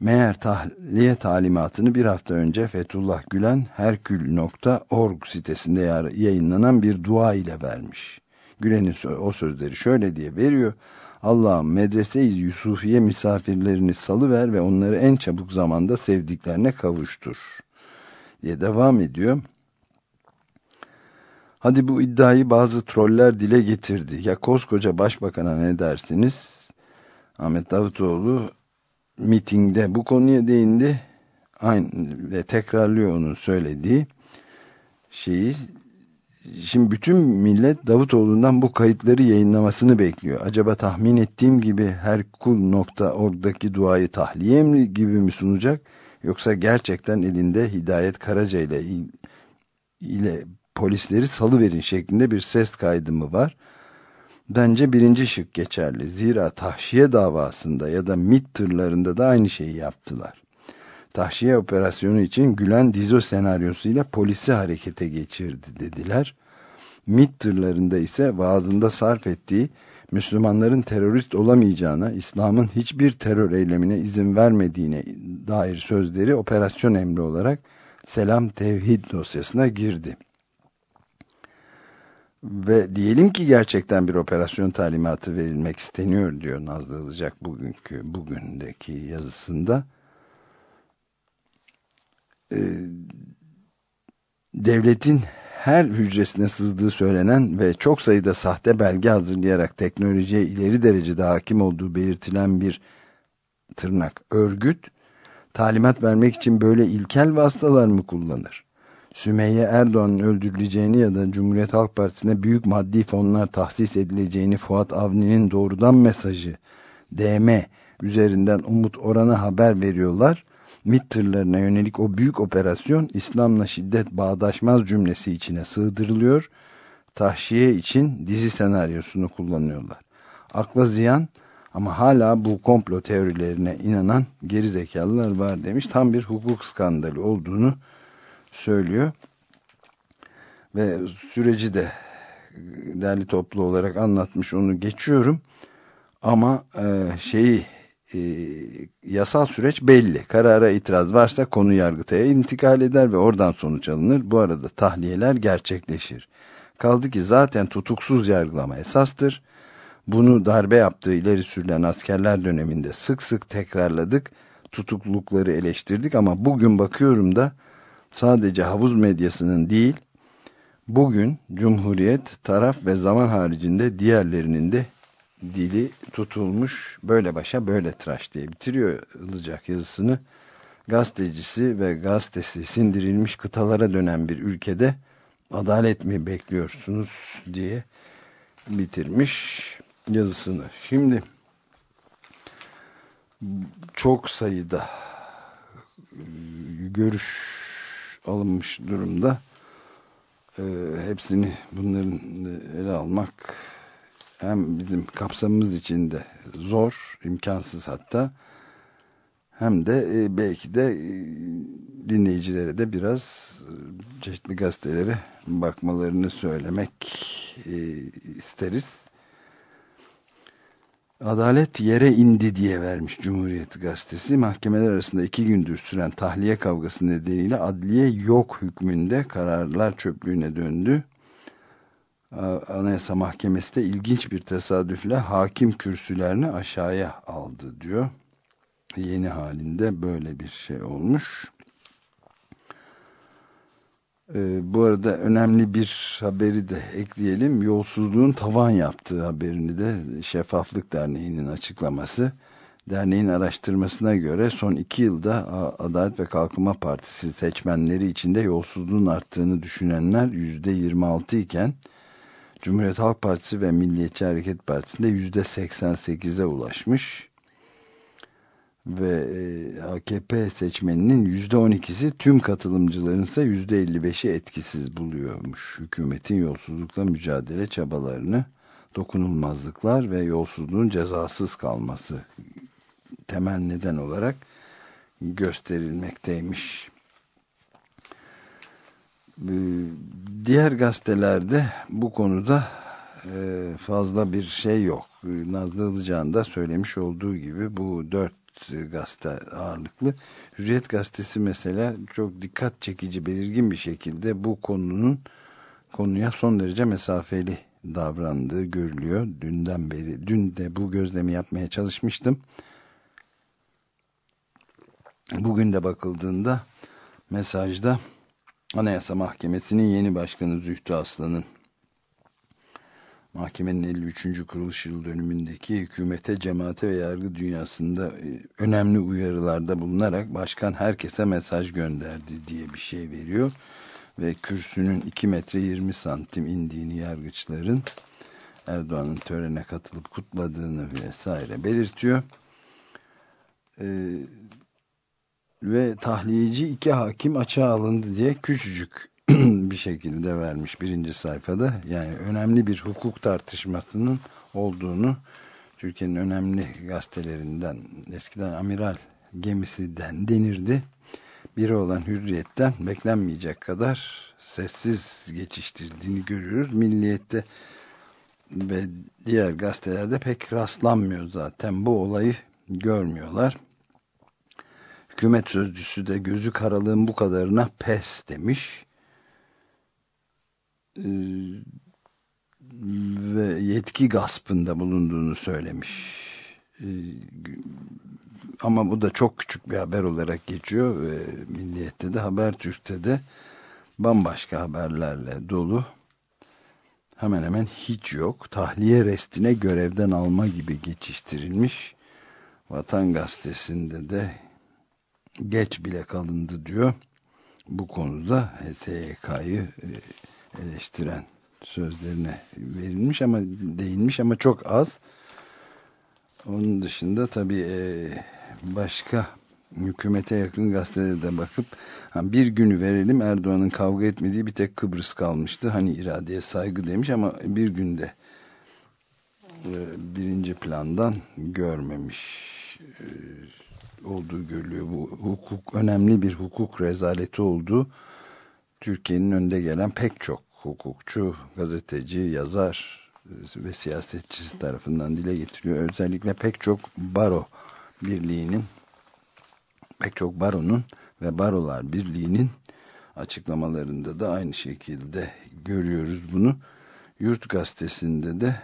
Meğer tahliye talimatını bir hafta önce Fethullah Gülen herkül.org sitesinde yayınlanan bir dua ile vermiş. Gülen'in o sözleri şöyle diye veriyor. Allah'ım medrese-i Yusufiye misafirlerini salıver ve onları en çabuk zamanda sevdiklerine kavuştur. diye devam ediyor. Hadi bu iddiayı bazı troller dile getirdi. Ya koskoca başbakana ne dersiniz? Ahmet Davutoğlu mitingde bu konuya değindi. Aynı ve tekrarlıyor onun söylediği şeyi. Şimdi bütün millet Davutoğlu'ndan bu kayıtları yayınlamasını bekliyor. Acaba tahmin ettiğim gibi her kul nokta oradaki duayı tahliye mi gibi mi sunacak? Yoksa gerçekten elinde Hidayet Karaca ile, ile polisleri salıverin şeklinde bir ses kaydı mı var? Bence birinci şık geçerli. Zira tahşiye davasında ya da MIT tırlarında da aynı şeyi yaptılar. Tahşiye operasyonu için Gülen Dizo senaryosuyla polisi harekete geçirdi dediler. MIT tırlarında ise vaazında sarf ettiği Müslümanların terörist olamayacağına, İslam'ın hiçbir terör eylemine izin vermediğine dair sözleri operasyon emri olarak Selam Tevhid dosyasına girdi. Ve diyelim ki gerçekten bir operasyon talimatı verilmek isteniyor diyor Nazlı Ilıcak bugünkü, bugündeki yazısında. Ee, devletin her hücresine sızdığı söylenen ve çok sayıda sahte belge hazırlayarak teknolojiye ileri derecede hakim olduğu belirtilen bir tırnak örgüt, talimat vermek için böyle ilkel vasıtalar mı kullanır? Sümeyye Erdoğan'ın öldürüleceğini ya da Cumhuriyet Halk Partisi'ne büyük maddi fonlar tahsis edileceğini Fuat Avni'nin doğrudan mesajı DM üzerinden Umut Oran'a haber veriyorlar. MİT tırlarına yönelik o büyük operasyon İslam'la şiddet bağdaşmaz cümlesi içine sığdırılıyor. Tahşiye için dizi senaryosunu kullanıyorlar. Akla ziyan ama hala bu komplo teorilerine inanan gerizekalılar var demiş. Tam bir hukuk skandalı olduğunu söylüyor. Ve süreci de derli toplu olarak anlatmış onu geçiyorum. Ama e, şeyi e, yasal süreç belli. Karara itiraz varsa konu yargıtaya intikal eder ve oradan sonuç alınır. Bu arada tahliyeler gerçekleşir. Kaldı ki zaten tutuksuz yargılama esastır. Bunu darbe yaptığı ileri sürülen askerler döneminde sık sık tekrarladık. Tutuklulukları eleştirdik ama bugün bakıyorum da sadece havuz medyasının değil, bugün Cumhuriyet, taraf ve zaman haricinde diğerlerinin de dili tutulmuş böyle başa böyle tıraş diye bitiriyor Ilıcak yazısını. Gazetecisi ve gazetesi sindirilmiş kıtalara dönen bir ülkede adalet mi bekliyorsunuz diye bitirmiş yazısını. Şimdi çok sayıda görüş alınmış durumda. Hepsini bunların ele almak hem bizim kapsamımız için de zor, imkansız hatta hem de e, belki de e, dinleyicilere de biraz e, çeşitli gazetelere bakmalarını söylemek isteriz. Adalet yere indi diye vermiş Cumhuriyet Gazetesi. Mahkemeler arasında iki gündür süren tahliye kavgası nedeniyle adliye yok hükmünde kararlar çöplüğüne döndü. Anayasa Mahkemesi de ilginç bir tesadüfle hakim kürsülerini aşağıya aldı diyor. Yeni halinde böyle bir şey olmuş. Ee, bu arada önemli bir haberi de ekleyelim. Yolsuzluğun tavan yaptığı haberini de Şeffaflık Derneği'nin açıklaması. Derneğin araştırmasına göre son iki yılda Adalet ve Kalkınma Partisi seçmenleri içinde yolsuzluğun arttığını düşünenler %26 iken Cumhuriyet Halk Partisi ve Milliyetçi Hareket Partisi'nde %88'e ulaşmış ve e, AKP seçmeninin %12'si tüm katılımcıların ise %55'i etkisiz buluyormuş. Hükümetin yolsuzlukla mücadele çabalarını dokunulmazlıklar ve yolsuzluğun cezasız kalması temel neden olarak gösterilmekteymiş. Ee, diğer gazetelerde bu konuda e, fazla bir şey yok. Nazlı Ilıcan da söylemiş olduğu gibi bu dört gazete ağırlıklı. Hürriyet gazetesi mesela çok dikkat çekici belirgin bir şekilde bu konunun konuya son derece mesafeli davrandığı görülüyor. Dünden beri, dün de bu gözlemi yapmaya çalışmıştım. Bugün de bakıldığında mesajda Anayasa Mahkemesi'nin yeni başkanı Zühtü Aslan'ın mahkemenin 53. kuruluş yıl dönümündeki hükümete, cemaate ve yargı dünyasında e, önemli uyarılarda bulunarak başkan herkese mesaj gönderdi diye bir şey veriyor. Ve kürsünün 2 metre 20 santim indiğini yargıçların Erdoğan'ın törene katılıp kutladığını vesaire belirtiyor. Ee, ve tahliyeci iki hakim açığa alındı diye küçücük bir şekilde vermiş birinci sayfada. Yani önemli bir hukuk tartışmasının olduğunu Türkiye'nin önemli gazetelerinden eskiden amiral gemisinden denirdi. Biri olan hürriyetten beklenmeyecek kadar sessiz geçiştirdiğini görüyoruz. Milliyette ve diğer gazetelerde pek rastlanmıyor zaten. Bu olayı görmüyorlar. Hükümet sözcüsü de gözü karalığın bu kadarına pes demiş. Ee, ve yetki gaspında bulunduğunu söylemiş. Ee, ama bu da çok küçük bir haber olarak geçiyor ve Milliyet'te de Habertürk'te de bambaşka haberlerle dolu. Hemen hemen hiç yok. Tahliye restine görevden alma gibi geçiştirilmiş. Vatan Gazetesi'nde de geç bile kalındı diyor. Bu konuda HSYK'yı e, eleştiren sözlerine verilmiş ama değinmiş ama çok az. Onun dışında tabii e, başka hükümete yakın gazetelere bakıp bir günü verelim Erdoğan'ın kavga etmediği bir tek Kıbrıs kalmıştı. Hani iradeye saygı demiş ama bir günde e, birinci plandan görmemiş olduğu görülüyor. Bu hukuk önemli bir hukuk rezaleti olduğu Türkiye'nin önde gelen pek çok hukukçu, gazeteci, yazar ve siyasetçisi tarafından dile getiriyor. Özellikle pek çok baro birliğinin pek çok baronun ve barolar birliğinin açıklamalarında da aynı şekilde görüyoruz bunu. Yurt gazetesinde de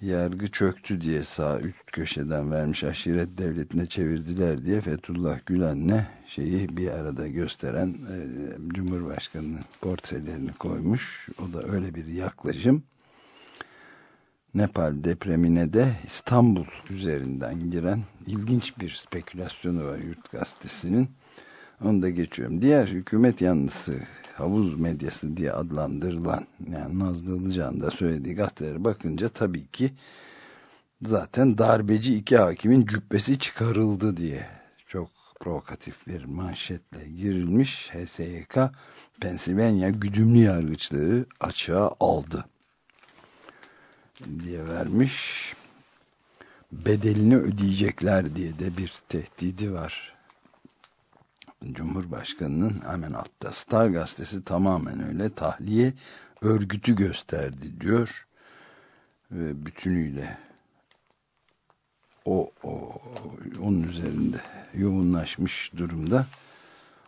yargı çöktü diye sağ üst köşeden vermiş aşiret devletine çevirdiler diye Fethullah Gülen'le şeyi bir arada gösteren e, Cumhurbaşkanı'nın portrelerini koymuş. O da öyle bir yaklaşım. Nepal depremine de İstanbul üzerinden giren ilginç bir spekülasyonu var Yurt Gazetesi'nin. Onu da geçiyorum. Diğer hükümet yanlısı havuz medyası diye adlandırılan yani Nazlı Ilıcan'ın da söylediği gazetelere bakınca tabii ki zaten darbeci iki hakimin cübbesi çıkarıldı diye çok provokatif bir manşetle girilmiş. HSYK Pennsylvania güdümlü yargıçlığı açığa aldı diye vermiş. Bedelini ödeyecekler diye de bir tehdidi var Cumhurbaşkanı'nın hemen altta Star gazetesi tamamen öyle tahliye örgütü gösterdi diyor ve bütünüyle o, o onun üzerinde yoğunlaşmış durumda.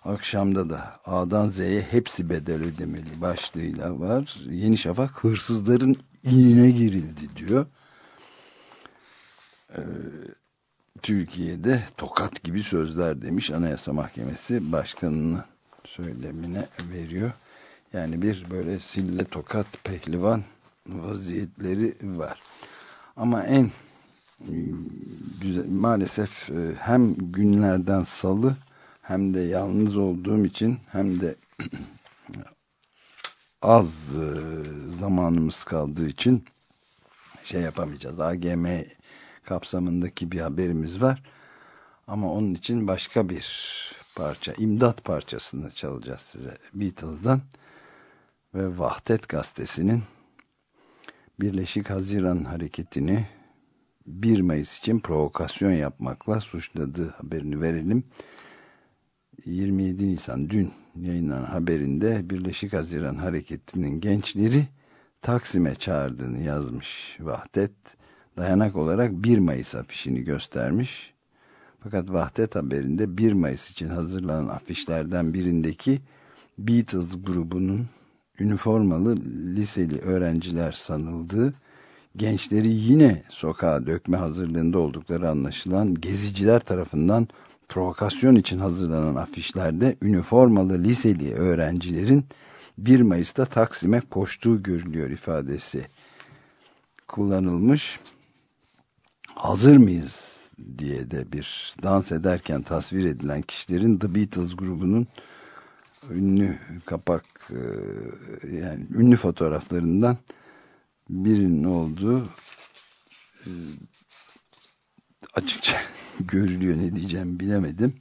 Akşamda da A'dan Z'ye hepsi bedel ödemeli başlığıyla var. Yeni Şafak hırsızların inine girildi diyor. Ee, Türkiye'de tokat gibi sözler demiş Anayasa Mahkemesi başkanının söylemine veriyor. Yani bir böyle sille tokat pehlivan vaziyetleri var. Ama en güzel, maalesef e, hem günlerden salı hem de yalnız olduğum için hem de az e, zamanımız kaldığı için şey yapamayacağız. AGM kapsamındaki bir haberimiz var. Ama onun için başka bir parça, imdat parçasını çalacağız size Beatles'dan ve Vahdet Gazetesi'nin Birleşik Haziran Hareketi'ni 1 Mayıs için provokasyon yapmakla suçladığı haberini verelim. 27 Nisan dün yayınlanan haberinde Birleşik Haziran Hareketi'nin gençleri Taksim'e çağırdığını yazmış Vahdet dayanak olarak 1 Mayıs afişini göstermiş. Fakat Vahdet haberinde 1 Mayıs için hazırlanan afişlerden birindeki Beatles grubunun üniformalı liseli öğrenciler sanıldığı, gençleri yine sokağa dökme hazırlığında oldukları anlaşılan geziciler tarafından provokasyon için hazırlanan afişlerde üniformalı liseli öğrencilerin 1 Mayıs'ta Taksim'e koştuğu görülüyor ifadesi kullanılmış hazır mıyız diye de bir dans ederken tasvir edilen kişilerin The Beatles grubunun ünlü kapak e, yani ünlü fotoğraflarından birinin olduğu e, açıkça görülüyor ne diyeceğim bilemedim.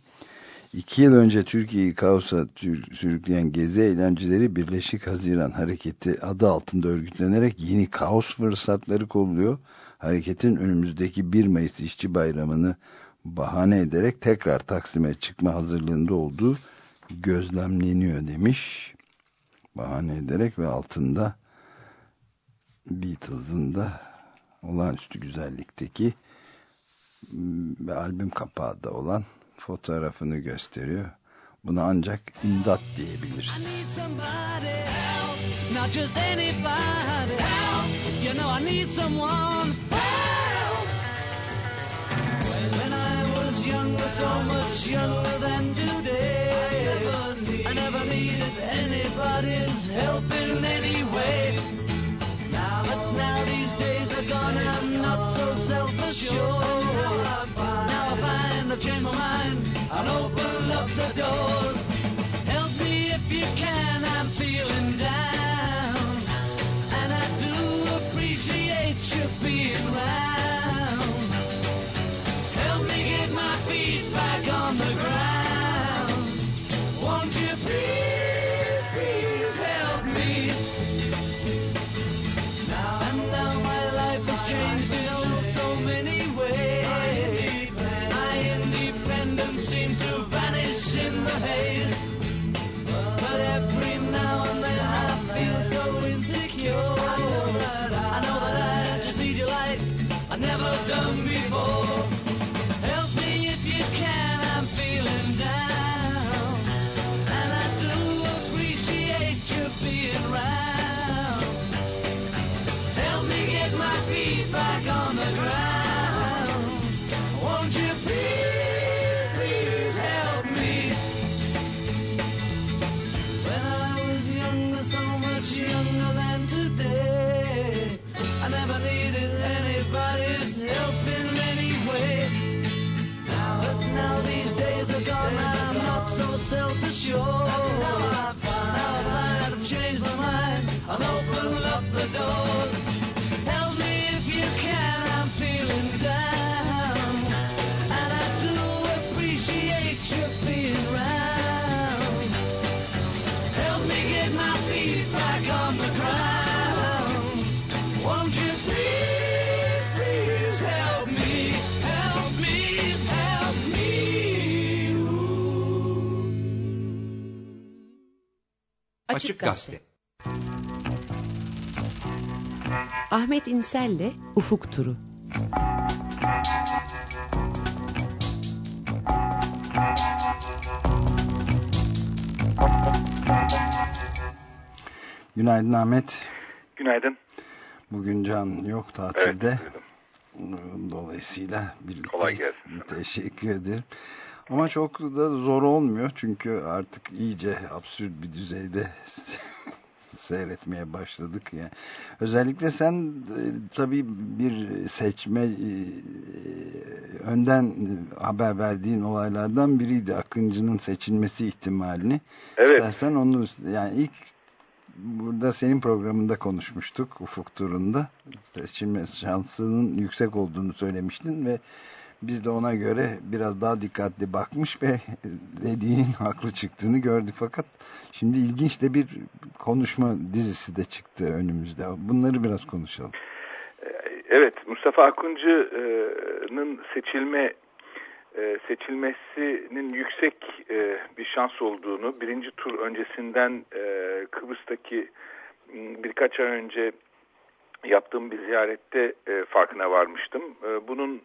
İki yıl önce Türkiye'yi kaosa sürükleyen gezi eğlenceleri Birleşik Haziran Hareketi adı altında örgütlenerek yeni kaos fırsatları kolluyor. Hareketin önümüzdeki 1 Mayıs İşçi Bayramı'nı bahane ederek tekrar Taksim'e çıkma hazırlığında olduğu gözlemleniyor demiş. Bahane ederek ve altında Beatles'ın da olağanüstü güzellikteki ve albüm kapağı da olan fotoğrafını gösteriyor. Buna ancak imdat diyebiliriz. Not just anybody help. You know I need someone so much younger than today. I never, need, I never needed anybody's help in any way. Now, but now these days are gone, I'm not so self-assured. Now I find I've changed my mind and open up the doors. Help me if you can, Açık Gazete. Ahmet İnsel'le Ufuk Turu. Günaydın Ahmet. Günaydın. Bugün Can yok tatilde. Evet, Dolayısıyla birlikte Kolay gelsin. teşekkür ederim. Ama çok da zor olmuyor çünkü artık iyice absürt bir düzeyde seyretmeye başladık yani. Özellikle sen e, tabii bir seçme e, önden haber verdiğin olaylardan biriydi Akıncı'nın seçilmesi ihtimalini. Evet. İstersen onu yani ilk burada senin programında konuşmuştuk Ufuk turunda. Seçilme şansının yüksek olduğunu söylemiştin ve biz de ona göre biraz daha dikkatli bakmış ve dediğinin haklı çıktığını gördük. Fakat şimdi ilginç de bir konuşma dizisi de çıktı önümüzde. Bunları biraz konuşalım. Evet, Mustafa Akıncı'nın seçilme e, seçilmesinin yüksek e, bir şans olduğunu birinci tur öncesinden e, Kıbrıs'taki birkaç ay önce yaptığım bir ziyarette farkına varmıştım. Bunun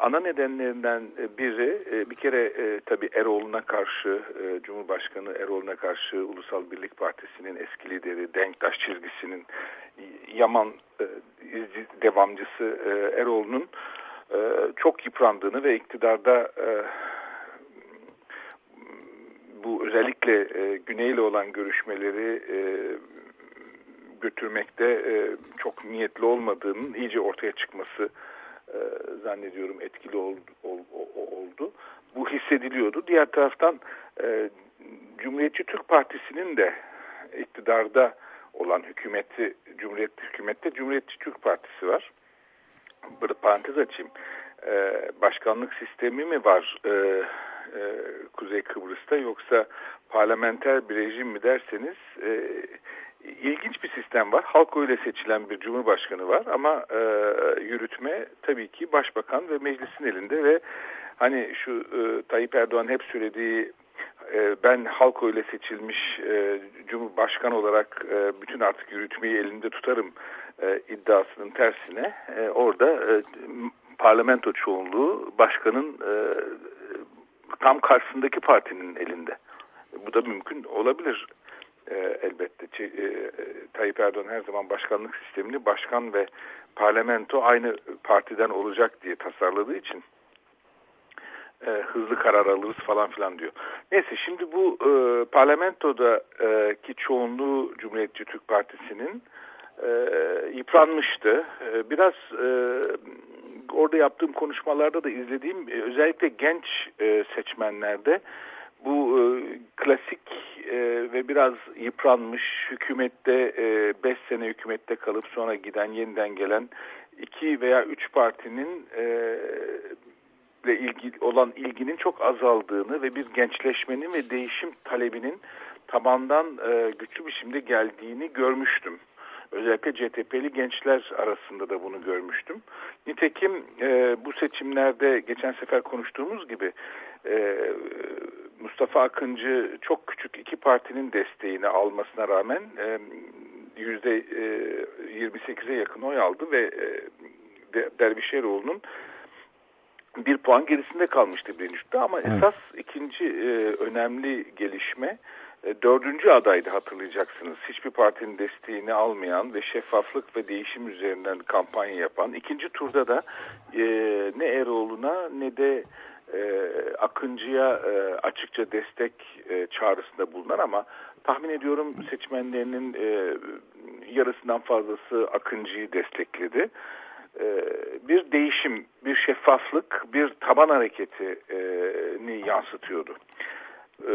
ana nedenlerinden biri e, bir kere e, tabii Eroğlu'na karşı, e, Cumhurbaşkanı Eroğlu'na karşı Ulusal Birlik Partisi'nin eski lideri Denktaş çizgisinin Yaman e, devamcısı e, Eroğlu'nun e, çok yıprandığını ve iktidarda e, bu özellikle e, Güney'le olan görüşmeleri e, götürmekte e, çok niyetli olmadığının iyice ortaya çıkması e, zannediyorum etkili ol, ol, oldu. Bu hissediliyordu. Diğer taraftan e, Cumhuriyetçi Türk Partisi'nin de iktidarda olan hükümeti, Cumhuriyet hükümette Cumhuriyetçi Türk Partisi var. Burada parantez açayım. E, başkanlık sistemi mi var? E, Kuzey Kıbrıs'ta yoksa parlamenter bir rejim mi derseniz ilginç bir sistem var. Halk öyle seçilen bir cumhurbaşkanı var ama e, yürütme tabii ki başbakan ve meclisin elinde ve hani şu e, Tayyip Erdoğan hep söylediği e, ben halk öyle seçilmiş e, cumhurbaşkanı olarak e, bütün artık yürütmeyi elinde tutarım e, iddiasının tersine e, orada e, parlamento çoğunluğu başkanın e, tam karşısındaki partinin elinde. Bu da mümkün olabilir e, elbette. Ç e, Tayyip Erdoğan her zaman başkanlık sistemini başkan ve parlamento aynı partiden olacak diye tasarladığı için e, hızlı karar alırız falan filan diyor. Neyse şimdi bu e, parlamentodaki çoğunluğu Cumhuriyetçi Türk Partisi'nin e, yıpranmıştı. Biraz orada yaptığım konuşmalarda da izlediğim özellikle genç seçmenlerde bu e, klasik e, ve biraz yıpranmış hükümette 5 e, sene hükümette kalıp sonra giden yeniden gelen iki veya üç partinin e, ile ilgili olan ilginin çok azaldığını ve bir gençleşmenin ve değişim talebinin tabandan e, güçlü biçimde geldiğini görmüştüm. Özellikle CTP'li gençler arasında da bunu görmüştüm. Nitekim e, bu seçimlerde geçen sefer konuştuğumuz gibi e, Mustafa Akıncı çok küçük iki partinin desteğini almasına rağmen e, yüzde e, 28'e yakın oy aldı ve e, Dervişeroğlu'nun bir puan gerisinde kalmıştı birinci turda ama evet. esas ikinci e, önemli gelişme e, dördüncü adaydı hatırlayacaksınız. Hiçbir partinin desteğini almayan ve şeffaflık ve değişim üzerinden kampanya yapan. ikinci turda da e, ne Eroğlu'na ne de e, Akıncı'ya e, açıkça destek e, çağrısında bulunan ama tahmin ediyorum seçmenlerinin e, yarısından fazlası Akıncı'yı destekledi. E, bir değişim, bir şeffaflık, bir taban hareketini yansıtıyordu. E,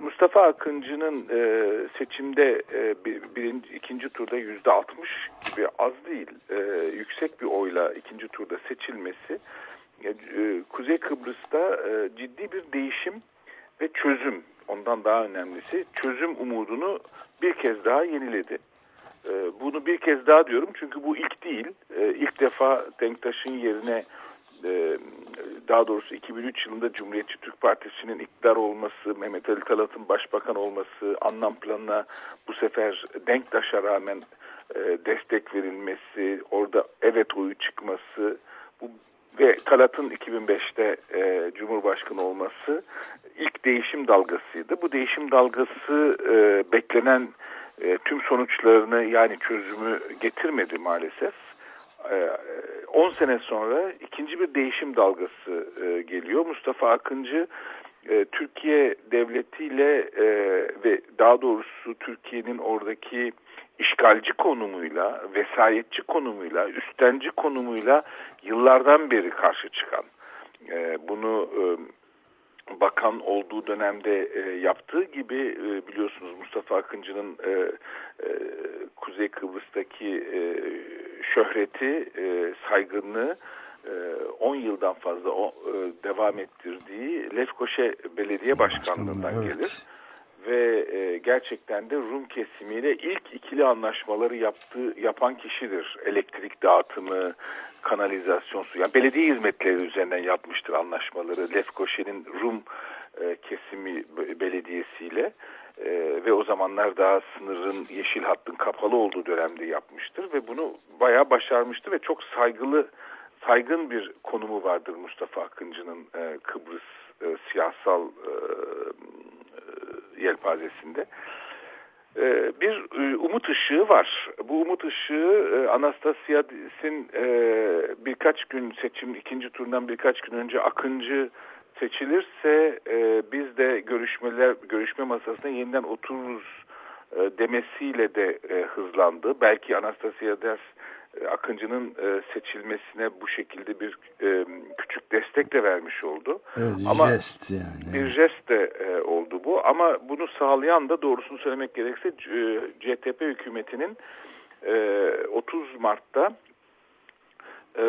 Mustafa Akıncı'nın e, seçimde birinci, ikinci turda yüzde altmış gibi az değil, yüksek bir oyla ikinci turda seçilmesi Kuzey Kıbrıs'ta ciddi bir değişim ve çözüm, ondan daha önemlisi çözüm umudunu bir kez daha yeniledi. Ee, bunu bir kez daha diyorum çünkü bu ilk değil. İlk defa Denktaş'ın yerine e, daha doğrusu 2003 yılında Cumhuriyetçi Türk Partisi'nin iktidar olması, Mehmet Ali Talat'ın başbakan olması, anlam planına bu sefer Denktaş'a rağmen e, destek verilmesi, orada evet oyu çıkması bu ve Talat'ın 2005'te e, Cumhurbaşkanı olması ilk değişim dalgasıydı. Bu değişim dalgası e, beklenen e, tüm sonuçlarını yani çözümü getirmedi maalesef. 10 e, sene sonra ikinci bir değişim dalgası e, geliyor. Mustafa Akıncı e, Türkiye devletiyle e, ve daha doğrusu Türkiye'nin oradaki işgalci konumuyla, vesayetçi konumuyla, üstenci konumuyla yıllardan beri karşı çıkan, e, bunu e, bakan olduğu dönemde e, yaptığı gibi e, biliyorsunuz Mustafa Akıncı'nın e, e, Kuzey Kıbrıs'taki e, şöhreti, e, saygınlığı 10 e, yıldan fazla o, e, devam ettirdiği Lefkoşe Belediye Başkanlığı'ndan evet. gelir. Ve e, gerçekten de Rum kesimiyle ilk ikili anlaşmaları yaptığı, yapan kişidir. Elektrik dağıtımı, kanalizasyon suyu. Yani belediye hizmetleri üzerinden yapmıştır anlaşmaları. Lefkoşe'nin Rum e, kesimi belediyesiyle e, ve o zamanlar daha sınırın yeşil hattın kapalı olduğu dönemde yapmıştır ve bunu bayağı başarmıştır ve çok saygılı saygın bir konumu vardır Mustafa Akıncı'nın e, Kıbrıs e, siyasal e, yelpazesinde. Ee, bir e, umut ışığı var. Bu umut ışığı e, Anastasiadis'in e, birkaç gün seçim ikinci turdan birkaç gün önce Akıncı seçilirse biz de görüşmeler görüşme masasına yeniden otururuz demesiyle de hızlandı. Belki Anastasiades Akıncı'nın e, seçilmesine bu şekilde bir e, küçük destek de vermiş oldu. Evet, ama jest yani. Bir jest de oldu bu ama bunu sağlayan da doğrusunu söylemek gerekirse CTP hükümetinin 30 Mart'ta e,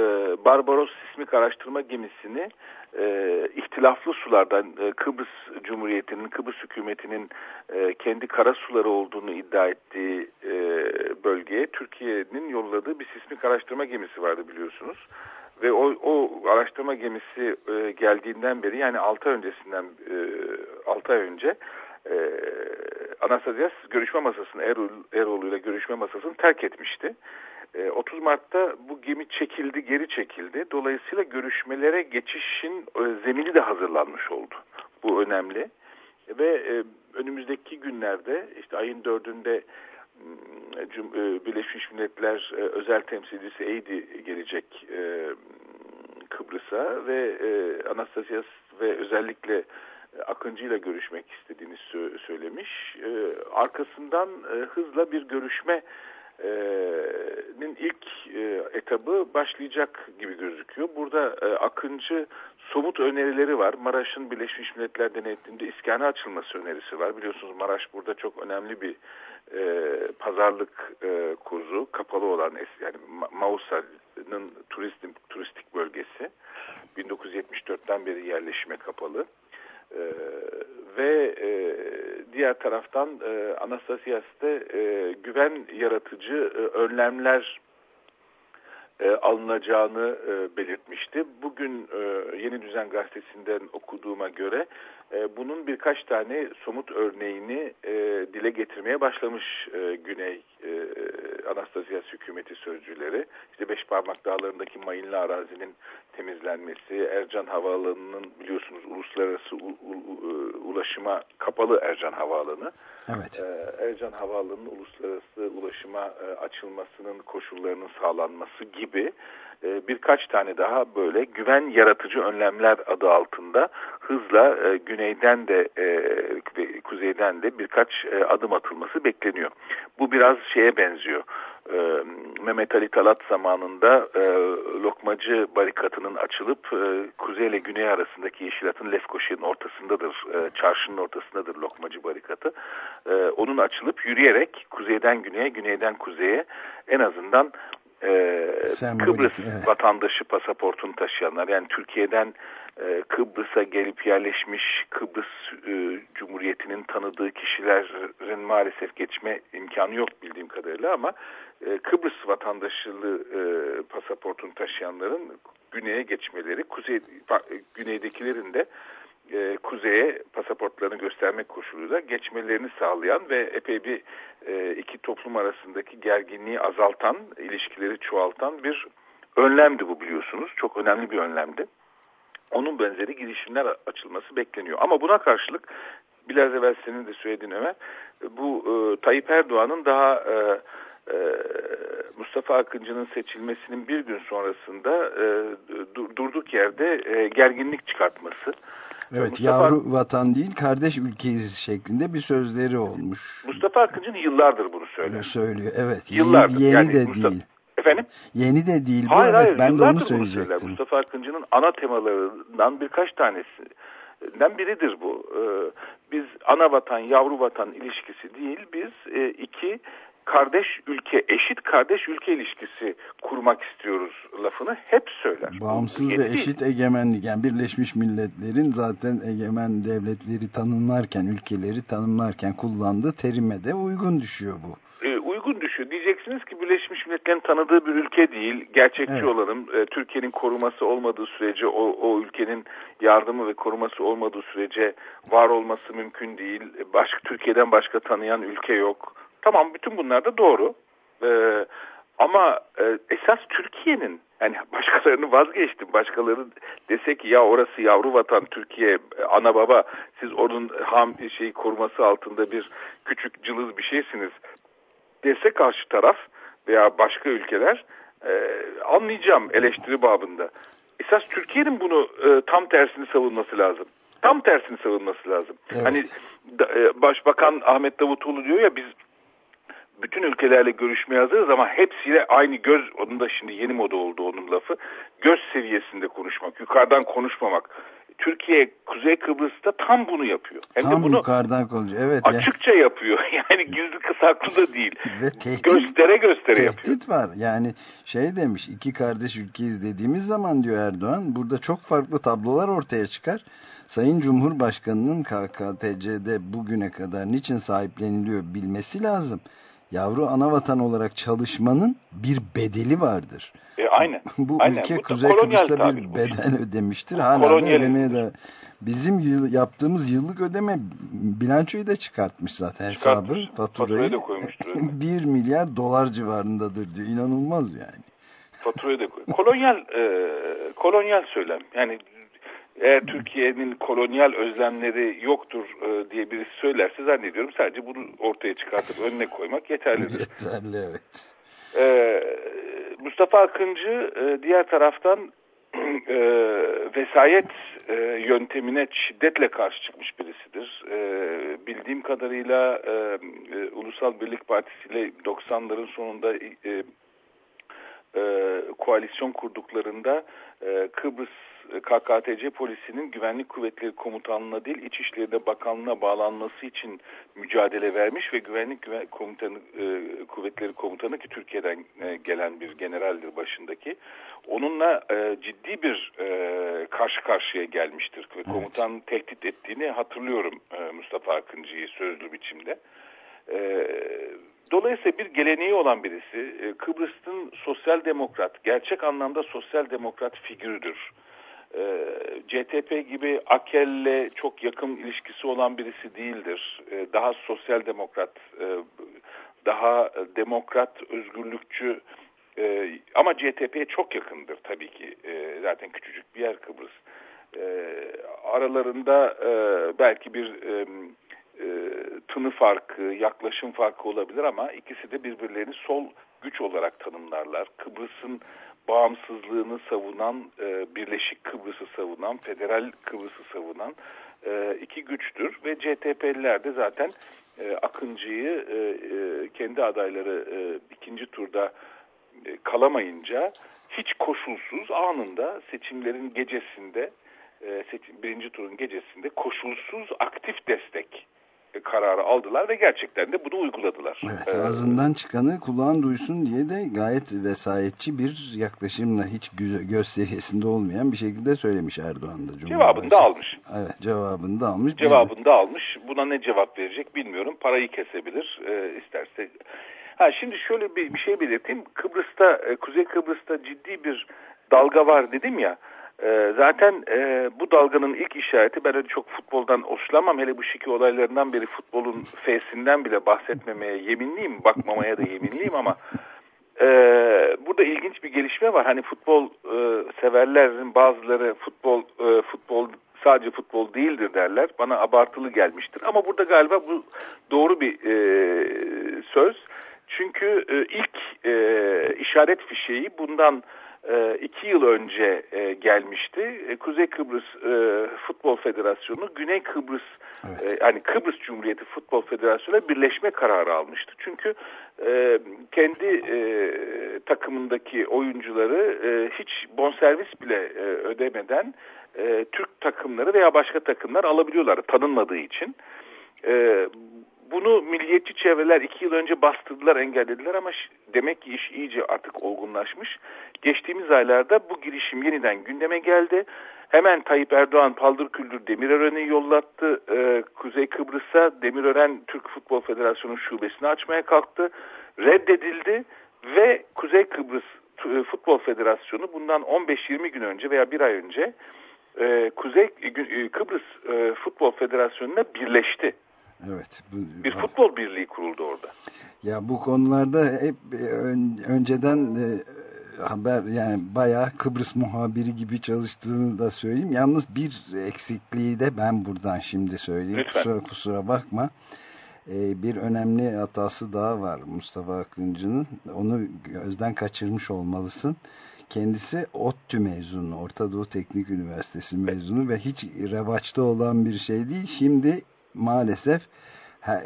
Barbaros sismik araştırma gemisini e, ihtilaflı sulardan e, Kıbrıs Cumhuriyeti'nin, Kıbrıs hükümetinin e, kendi kara suları olduğunu iddia ettiği e, bölgeye Türkiye'nin yolladığı bir sismik araştırma gemisi vardı biliyorsunuz. Ve o, o araştırma gemisi e, geldiğinden beri yani 6 ay öncesinden e, 6 ay önce e, Anastasias görüşme masasını Erol, ile görüşme masasını terk etmişti. 30 Mart'ta bu gemi çekildi, geri çekildi. Dolayısıyla görüşmelere geçişin zemini de hazırlanmış oldu. Bu önemli. Ve önümüzdeki günlerde işte ayın dördünde Birleşmiş Milletler özel temsilcisi Eidi gelecek Kıbrıs'a ve Anastasias ve özellikle Akıncı ile görüşmek istediğini söylemiş. Arkasından hızla bir görüşme nin ilk etabı başlayacak gibi gözüküyor. Burada Akıncı somut önerileri var. Maraş'ın Birleşmiş Milletler denetliğinde iskana açılması önerisi var. Biliyorsunuz Maraş burada çok önemli bir pazarlık kurzu. Kapalı olan yani Mausa'nın turistik, bölgesi. 1974'ten beri yerleşime kapalı. Ve e, diğer taraftan e, Anastasias'ta e, güven yaratıcı e, önlemler e, alınacağını e, belirtmişti. Bugün e, Yeni Düzen Gazetesi'nden okuduğuma göre e, bunun birkaç tane somut örneğini e, dile getirmeye başlamış e, Güney e, Anastasias hükümeti sözcüleri. İşte Beş Parmak Dağları'ndaki mayınlı arazinin temizlenmesi, Ercan Havaalanı'nın biliyorsunuz uluslararası u, u, u, ulaşıma kapalı Ercan Havaalanı. Evet. E, Ercan Havaalanı'nın uluslararası ulaşıma e, açılmasının koşullarının sağlanması gibi e, birkaç tane daha böyle güven yaratıcı önlemler adı altında hızla e, güneyden de e, kuzeyden de birkaç e, adım atılması bekleniyor. Bu biraz şeye benziyor. E, Mehmet Ali Talat zamanında Lokmacı barikatının açılıp e, kuzey ile güney arasındaki Yeşilat'ın Lefkoşa'nın ortasındadır, çarşının ortasındadır Lokmacı barikatı. Onun açılıp yürüyerek kuzeyden güneye, güneyden kuzeye en azından e, Kıbrıs evet. vatandaşı pasaportunu taşıyanlar yani Türkiye'den e, Kıbrıs'a gelip yerleşmiş Kıbrıs e, Cumhuriyeti'nin tanıdığı kişilerin maalesef geçme imkanı yok bildiğim kadarıyla ama e, Kıbrıs vatandaşlığı e, pasaportunu taşıyanların güneye geçmeleri, kuzey güneydekilerin de e, kuzeye pasaportlarını göstermek koşuluyla geçmelerini sağlayan ve epey bir e, iki toplum arasındaki gerginliği azaltan, ilişkileri çoğaltan bir önlemdi bu biliyorsunuz. Çok önemli bir önlemdi. Onun benzeri girişimler açılması bekleniyor. Ama buna karşılık biraz evvel senin de söylediğin Ömer, bu e, Tayyip Erdoğan'ın daha e, e, Mustafa Akıncı'nın seçilmesinin bir gün sonrasında e, durduk yerde e, gerginlik çıkartması. Evet Mustafa, yavru vatan değil kardeş ülkeyiz şeklinde bir sözleri olmuş. Mustafa Akıncı'nın yıllardır bunu söylüyor. Söylüyor evet. Yıllardır. Yeni, yeni yani de Mustafa, değil. Efendim? Yeni de değil. Hayır bu, hayır evet, ben de onu söyleyecektim. Mustafa Akıncı'nın ana temalarından birkaç tanesinden biridir bu. Ee, biz ana vatan yavru vatan ilişkisi değil biz e, iki kardeş ülke, eşit kardeş ülke ilişkisi kurmak istiyoruz lafını hep söyler. Bağımsız ve eşit egemenlik yani Birleşmiş Milletler'in zaten egemen devletleri tanımlarken, ülkeleri tanımlarken kullandığı terime de uygun düşüyor bu. E, uygun düşüyor. Diyeceksiniz ki Birleşmiş Milletler'in tanıdığı bir ülke değil. Gerçekçi evet. olalım. E, Türkiye'nin koruması olmadığı sürece o, o ülkenin yardımı ve koruması olmadığı sürece var olması mümkün değil. Başka Türkiye'den başka tanıyan ülke yok Tamam bütün bunlar da doğru. Ee, ama e, esas Türkiye'nin yani başkalarını vazgeçtim. Başkaları dese ki ya orası yavru vatan Türkiye ana baba siz onun ham şey koruması altında bir küçük cılız bir şeysiniz dese karşı taraf veya başka ülkeler e, anlayacağım eleştiri babında. Esas Türkiye'nin bunu e, tam tersini savunması lazım. Tam tersini savunması lazım. Evet. Hani da, e, Başbakan Ahmet Davutoğlu diyor ya biz bütün ülkelerle görüşmeye hazırız ama hepsiyle aynı göz, onun da şimdi yeni moda oldu onun lafı, göz seviyesinde konuşmak, yukarıdan konuşmamak. Türkiye Kuzey Kıbrıs'ta tam bunu yapıyor. Hem tam de bunu yukarıdan konuşuyor. Evet. Açıkça ya. yapıyor. Yani gizli kısaklı da değil. Ve tehdit, göstere göstere tehdit yapıyor. Tehdit var. Yani şey demiş iki kardeş ülkeyiz dediğimiz zaman diyor Erdoğan burada çok farklı tablolar ortaya çıkar. Sayın Cumhurbaşkanı'nın KKTC'de bugüne kadar niçin sahipleniliyor bilmesi lazım. Yavru anavatan olarak çalışmanın bir bedeli vardır. E, aynen. bu aynen. ülke bu Kuzey Kıbrıs'ta bir bedel ödemiştir. Hala kolonyal da ödemeye de bizim yıl, yaptığımız yıllık ödeme bilançoyu da çıkartmış zaten hesabı faturayı. da koymuştur. 1 milyar dolar civarındadır diyor. İnanılmaz yani. Faturayı da koy. kolonyal e, kolonyal söylem. Yani eğer Türkiye'nin kolonyal özlemleri yoktur e, diye birisi söylerse zannediyorum sadece bunu ortaya çıkartıp önüne koymak yeterlidir. Yeterli evet. E, Mustafa Akıncı e, diğer taraftan e, vesayet e, yöntemine şiddetle karşı çıkmış birisidir. E, bildiğim kadarıyla e, e, Ulusal Birlik Partisi ile 90'ların sonunda e, e, koalisyon kurduklarında e, Kıbrıs KKTC polisinin güvenlik kuvvetleri komutanlığına değil İçişleri Bakanlığı'na bağlanması için mücadele vermiş ve güvenlik güven komutanı e, kuvvetleri komutanı ki Türkiye'den e, gelen bir generaldir başındaki onunla e, ciddi bir e, karşı karşıya gelmiştir ve komutan evet. tehdit ettiğini hatırlıyorum e, Mustafa Akıncı'yı sözlü biçimde. E, Dolayısıyla bir geleneği olan birisi e, Kıbrıs'ın sosyal demokrat, gerçek anlamda sosyal demokrat figürüdür. E, CTP gibi AKEL'le çok yakın ilişkisi olan birisi değildir. E, daha sosyal demokrat, daha demokrat, özgürlükçü ama CTP'ye çok yakındır tabii ki. Zaten küçücük bir yer Kıbrıs. Aralarında belki bir e, tını farkı, yaklaşım farkı olabilir ama ikisi de birbirlerini sol güç olarak tanımlarlar. Kıbrıs'ın bağımsızlığını savunan, e, Birleşik Kıbrıs'ı savunan, Federal Kıbrıs'ı savunan e, iki güçtür ve CTP'liler de zaten e, Akıncı'yı e, e, kendi adayları e, ikinci turda e, kalamayınca hiç koşulsuz anında seçimlerin gecesinde e, seçim, birinci turun gecesinde koşulsuz aktif destek kararı aldılar ve gerçekten de bunu uyguladılar. Evet, ağzından çıkanı kulağın duysun diye de gayet vesayetçi bir yaklaşımla hiç göz, seviyesinde olmayan bir şekilde söylemiş Erdoğan da. Cevabını da almış. Evet cevabını da almış. Cevabını da almış. Buna ne cevap verecek bilmiyorum. Parayı kesebilir e, isterse. Ha, şimdi şöyle bir, bir şey belirteyim. Kıbrıs'ta, e, Kuzey Kıbrıs'ta ciddi bir dalga var dedim ya. E, zaten e, bu dalganın ilk işareti ben öyle çok futboldan hoşlanmam. Hele bu şiki olaylarından beri futbolun F'sinden bile bahsetmemeye yeminliyim. Bakmamaya da yeminliyim ama e, burada ilginç bir gelişme var. Hani futbol e, severlerin bazıları futbol e, futbol sadece futbol değildir derler. Bana abartılı gelmiştir. Ama burada galiba bu doğru bir e, söz. Çünkü e, ilk e, işaret fişeği bundan iki yıl önce e, gelmişti. E, Kuzey Kıbrıs e, Futbol Federasyonu Güney Kıbrıs evet. e, yani Kıbrıs Cumhuriyeti Futbol Federasyonu'na birleşme kararı almıştı. Çünkü e, kendi e, takımındaki oyuncuları e, hiç bonservis bile e, ödemeden e, Türk takımları veya başka takımlar alabiliyorlar tanınmadığı için. E, bunu milliyetçi çevreler iki yıl önce bastırdılar, engellediler ama demek ki iş iyice artık olgunlaşmış. Geçtiğimiz aylarda bu girişim yeniden gündeme geldi. Hemen Tayyip Erdoğan paldır küldür Demirören'i yollattı. Ee, Kuzey Kıbrıs'a Demirören Türk Futbol Federasyonu şubesini açmaya kalktı. Reddedildi ve Kuzey Kıbrıs e, Futbol Federasyonu bundan 15-20 gün önce veya bir ay önce e, Kuzey e, Kıbrıs e, Futbol Federasyonu'na birleşti. Evet. Bu, bir futbol birliği kuruldu orada. Ya bu konularda hep e, ön, önceden e, haber yani bayağı Kıbrıs muhabiri gibi çalıştığını da söyleyeyim. Yalnız bir eksikliği de ben buradan şimdi söyleyeyim. Lütfen. Kusura, kusura bakma. Ee, bir önemli hatası daha var Mustafa Akıncı'nın. Onu gözden kaçırmış olmalısın. Kendisi ODTÜ mezunu, Orta Doğu Teknik Üniversitesi mezunu ve hiç revaçta olan bir şey değil. Şimdi maalesef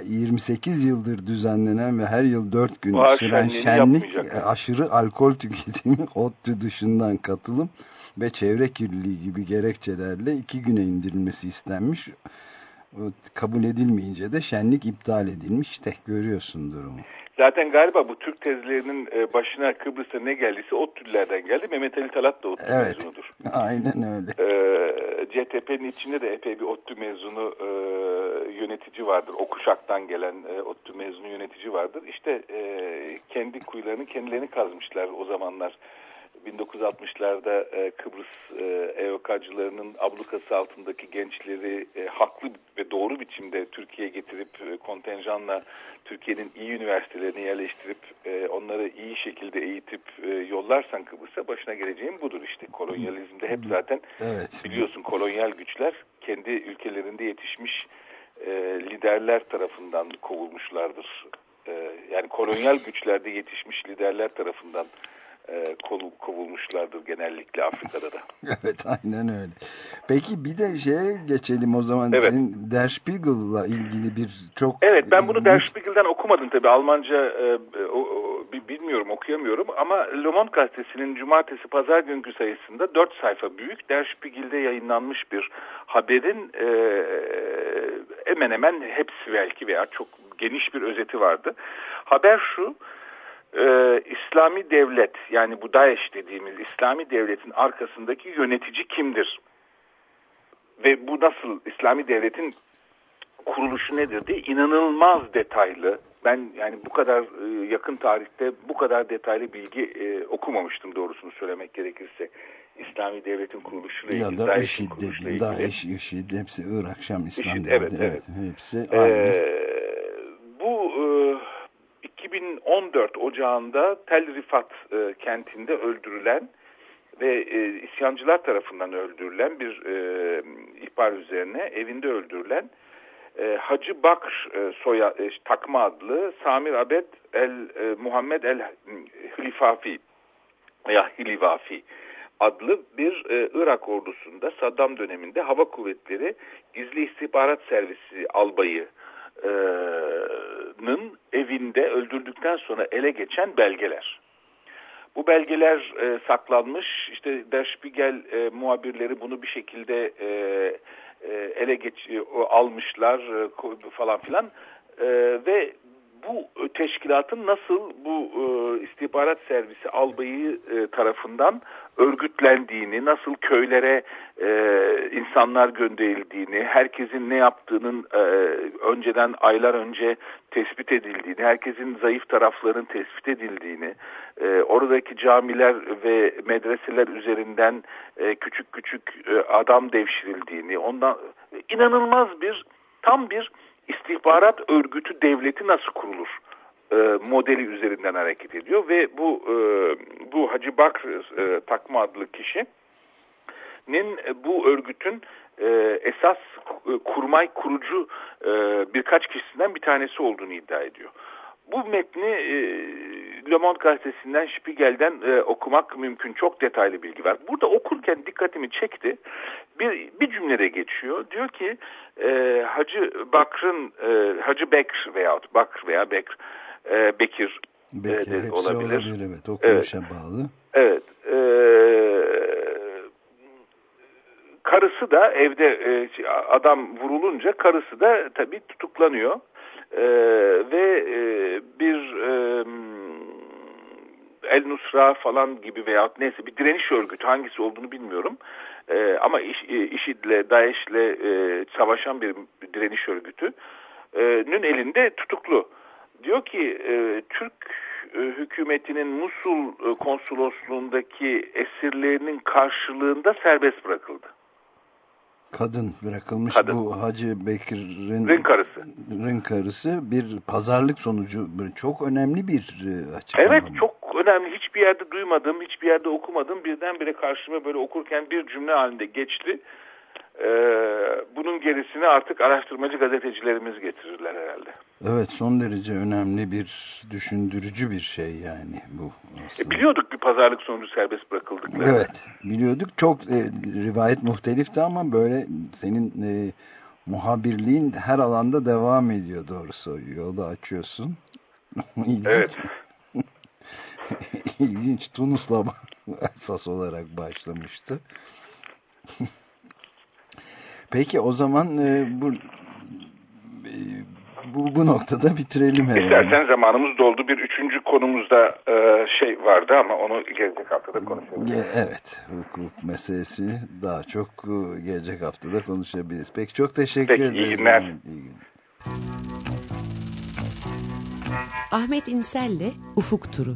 28 yıldır düzenlenen ve her yıl 4 gün Bahar süren şenlik yapmayacaklar. aşırı alkol tüketimi, ODTÜ dışından katılım ve çevre kirliliği gibi gerekçelerle iki güne indirilmesi istenmiş. Kabul edilmeyince de şenlik iptal edilmiş. İşte görüyorsun durumu. Zaten galiba bu Türk tezlerinin e, başına Kıbrıs'ta ne geldiyse ODTÜ'lülerden geldi. Mehmet Ali Talat da ODTÜ Evet. mezunudur. Aynen öyle. Ee, CTP'nin içinde de epey bir ODTÜ mezunu e, yönetici vardır. O kuşaktan gelen e, ODTÜ mezunu yönetici vardır. İşte e, kendi kuyularını kendilerini kazmışlar o zamanlar. 1960'larda e, Kıbrıs e, EOK'cılarının ablukası altındaki gençleri e, haklı ve doğru biçimde Türkiye'ye getirip e, kontenjanla Türkiye'nin iyi üniversitelerine yerleştirip e, onları iyi şekilde eğitip e, yollarsan Kıbrıs'a başına geleceğin budur işte. Kolonyalizmde hep zaten Evet. biliyorsun kolonyal güçler kendi ülkelerinde yetişmiş e, liderler tarafından kovulmuşlardır. E, yani kolonyal güçlerde yetişmiş liderler tarafından e, kolu- kovulmuşlardır genellikle Afrika'da da. Evet aynen öyle. Peki bir de şeye geçelim o zaman. Evet. Senin Der Spiegel'la ilgili bir çok... Evet ben bunu Der ilginç- Spiegel'den okumadım tabii Almanca e, o, o, bi- bilmiyorum okuyamıyorum ama Le Monde gazetesinin cumartesi pazar günkü sayısında 4 sayfa büyük Der Spiegel'de yayınlanmış bir haberin e, hemen hemen hepsi belki veya çok geniş bir özeti vardı. Haber şu e, İslami devlet yani bu DAEŞ dediğimiz İslami devletin arkasındaki yönetici kimdir? Ve bu nasıl İslami devletin kuruluşu nedir diye inanılmaz detaylı. Ben yani bu kadar e, yakın tarihte bu kadar detaylı bilgi e, okumamıştım doğrusunu söylemek gerekirse. İslami devletin kuruluşuyla Ya ilgili, da DAEŞ'in IŞİD. DAEŞ, IŞİD hepsi Irak, Şam, İslam IŞİD, devleti. evet, Hepsi aynı. Ee, bu e, 2014 Ocağı'nda Tel Rifat e, kentinde öldürülen ve e, isyancılar tarafından öldürülen bir e, ihbar üzerine evinde öldürülen e, Hacı Bakr e, soya, e, takma adlı Samir Abed el e, Muhammed el Hilifafi veya Hilivafi adlı bir e, Irak ordusunda Saddam döneminde hava kuvvetleri gizli istihbarat servisi albayı evinde öldürdükten sonra ele geçen belgeler. Bu belgeler e, saklanmış. İşte Der Spiegel e, muhabirleri bunu bir şekilde e, e, ele geç e, almışlar e, falan filan E, ve bu teşkilatın nasıl bu e, istihbarat servisi albayı e, tarafından örgütlendiğini, nasıl köylere e, insanlar gönderildiğini, herkesin ne yaptığının e, önceden aylar önce tespit edildiğini, herkesin zayıf taraflarının tespit edildiğini, e, oradaki camiler ve medreseler üzerinden e, küçük küçük e, adam devşirildiğini, ondan inanılmaz bir tam bir istihbarat örgütü devleti nasıl kurulur e, modeli üzerinden hareket ediyor ve bu e, bu Hacı Bakr e, Takma adlı kişinin e, bu örgütün e, esas e, kurmay kurucu e, birkaç kişisinden bir tanesi olduğunu iddia ediyor. Bu metni e, Le Monde gazetesinden Spiegel'den e, okumak mümkün. Çok detaylı bilgi var. Burada okurken dikkatimi çekti. Bir, bir cümlede geçiyor. Diyor ki e, Hacı Bakr'ın e, Hacı Bekr veyahut Bakr veya Bekr e, Bekir Bekir, e, de hepsi olabilir. olabilir. evet. Okunuşa bağlı. Evet. e, karısı da evde e, adam vurulunca karısı da tabii tutuklanıyor. E, ve e, bir e, El Nusra falan gibi veyahut neyse bir direniş örgütü hangisi olduğunu bilmiyorum. E, ama İş, e, IŞİD'le, DAEŞ'le e, savaşan bir direniş örgütünün elinde tutuklu. Diyor ki e, Türk e, hükümetinin Musul e, konsolosluğundaki esirlerinin karşılığında serbest bırakıldı. Kadın bırakılmış Kadın. bu Hacı Bekir'in Rin karısı. Rin karısı bir pazarlık sonucu çok önemli bir e, açıklama. Evet çok önemli. Hiçbir yerde duymadım, hiçbir yerde okumadım. Birdenbire karşıma böyle okurken bir cümle halinde geçti. Ee, bunun gerisini artık araştırmacı gazetecilerimiz getirirler herhalde. Evet son derece önemli bir düşündürücü bir şey yani bu E, biliyorduk bir pazarlık sonucu serbest bırakıldıklarını. Evet biliyorduk çok e, rivayet muhtelifti ama böyle senin e, muhabirliğin her alanda devam ediyor doğrusu. Yolu açıyorsun. Evet. İlginç. Tunus'la esas olarak başlamıştı. Peki o zaman e, bu e, bu, bu noktada bitirelim herhalde. İstersen zamanımız doldu. Bir üçüncü konumuzda e, şey vardı ama onu gelecek haftada konuşabiliriz. Evet, hukuk meselesini daha çok e, gelecek haftada konuşabiliriz. Peki çok teşekkür Peki, ederim. iyi günler. İyi günler. Ahmet İnsel'le Ufuk Turu.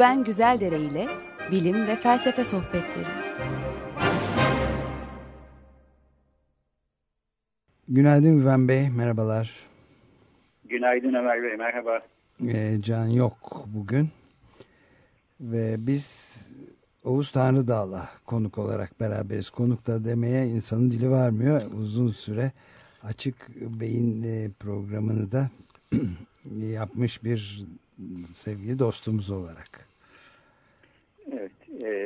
Güven Güzeldere ile bilim ve felsefe sohbetleri. Günaydın Güven Bey, merhabalar. Günaydın Ömer Bey, merhaba. Ee, Can yok bugün. Ve biz Oğuz Tanrıdağ'la konuk olarak beraberiz. Konuk da demeye insanın dili varmıyor. Uzun süre Açık Bey'in e, programını da yapmış bir sevgili dostumuz olarak.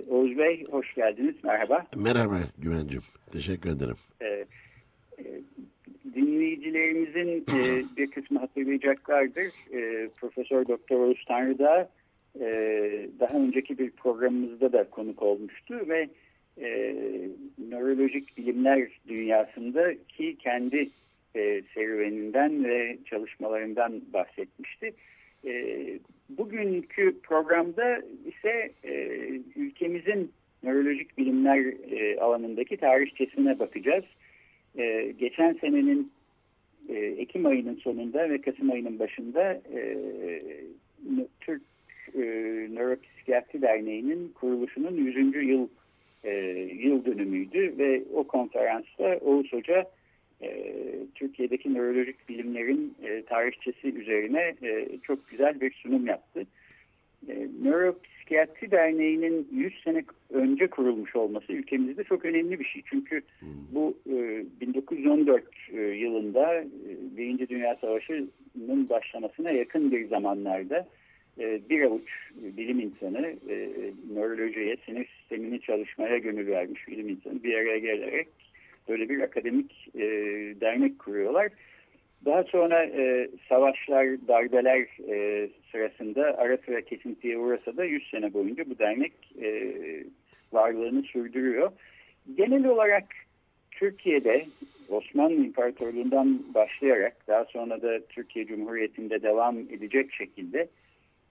Oğuz Bey hoş geldiniz, merhaba. Merhaba Güvencim. Teşekkür ederim. E, e, dinleyicilerimizin e, bir kısmı hatırlayacaklardır. E, Profesör Doktor Oğuz Tanrıdağ e, daha önceki bir programımızda da konuk olmuştu ve e, nörolojik bilimler dünyasındaki kendi e, serüveninden ve çalışmalarından bahsetmişti. E, bugünkü programda ise e, ülkemizin nörolojik bilimler e, alanındaki tarihçesine bakacağız. E, geçen senenin e, Ekim ayının sonunda ve Kasım ayının başında e, Türk e, Nöropsikiyatri Derneği'nin kuruluşunun 100. yıl e, yıl dönümüydü ve o konferansta Oğuz Hoca e, Türkiye'deki nörolojik bilimlerin e, tarihçesi üzerine e, çok güzel bir sunum yaptı. E, Nöropsikiyatri Derneği'nin 100 sene önce kurulmuş olması ülkemizde çok önemli bir şey. Çünkü bu e, 1914 e, yılında e, Birinci Dünya Savaşı'nın başlamasına yakın bir zamanlarda e, bir avuç bilim insanı e, nörolojiye, sinir sistemini çalışmaya gönül vermiş bilim insanı bir araya gelerek böyle bir akademik e, dernek kuruyorlar. Daha sonra e, savaşlar, darbeler e, sırasında ara sıra kesintiye uğrasa da 100 sene boyunca bu dernek e, varlığını sürdürüyor. Genel olarak Türkiye'de Osmanlı İmparatorluğu'ndan başlayarak daha sonra da Türkiye Cumhuriyeti'nde devam edecek şekilde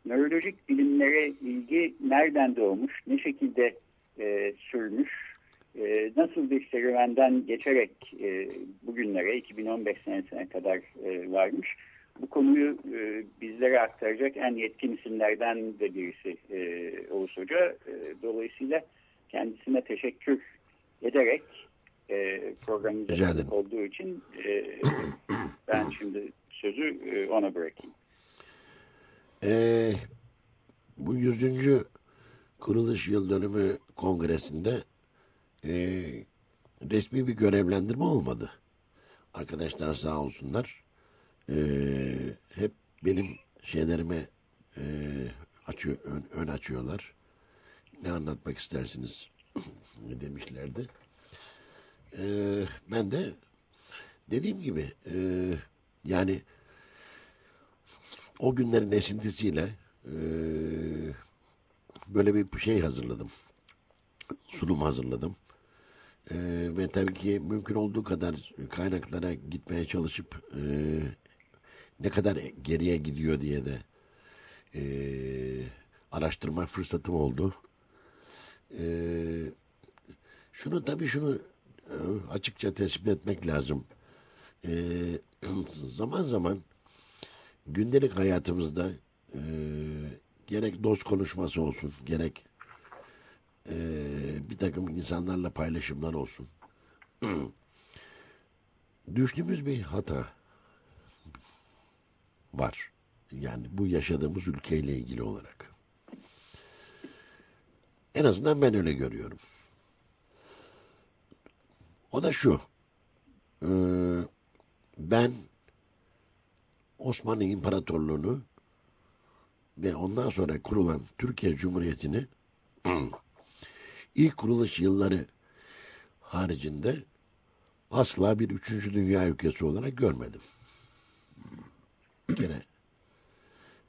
nörolojik bilimlere ilgi nereden doğmuş, ne şekilde e, sürmüş, e, nasıl bir serüvenden geçerek e, bugünlere 2015 senesine kadar e, varmış. Bu konuyu e, bizlere aktaracak en yetkin isimlerden de birisi e, Oğuz Hoca. E, dolayısıyla kendisine teşekkür ederek e, programımıza olduğu için e, ben şimdi sözü e, ona bırakayım. Ee, bu 100. kuruluş yıl dönümü kongresinde e, resmi bir görevlendirme olmadı. Arkadaşlar sağ olsunlar. E, hep benim şeylerime e, açıyor, ön, ön açıyorlar. Ne anlatmak istersiniz demişlerdi. E, ben de dediğim gibi e, yani o günlerin esintisiyle e, böyle bir şey hazırladım. Sunum hazırladım. E, ve tabii ki mümkün olduğu kadar kaynaklara gitmeye çalışıp e, ne kadar geriye gidiyor diye de e, araştırma fırsatım oldu. E, şunu tabii şunu e, açıkça tespit etmek lazım. E, zaman zaman gündelik hayatımızda e, gerek dost konuşması olsun, gerek e, bir takım insanlarla paylaşımlar olsun. Düştüğümüz bir hata var. Yani bu yaşadığımız ülkeyle ilgili olarak. En azından ben öyle görüyorum. O da şu. E, ben Osmanlı İmparatorluğu'nu ve ondan sonra kurulan Türkiye Cumhuriyeti'ni ilk kuruluş yılları haricinde asla bir üçüncü dünya ülkesi olarak görmedim. Kere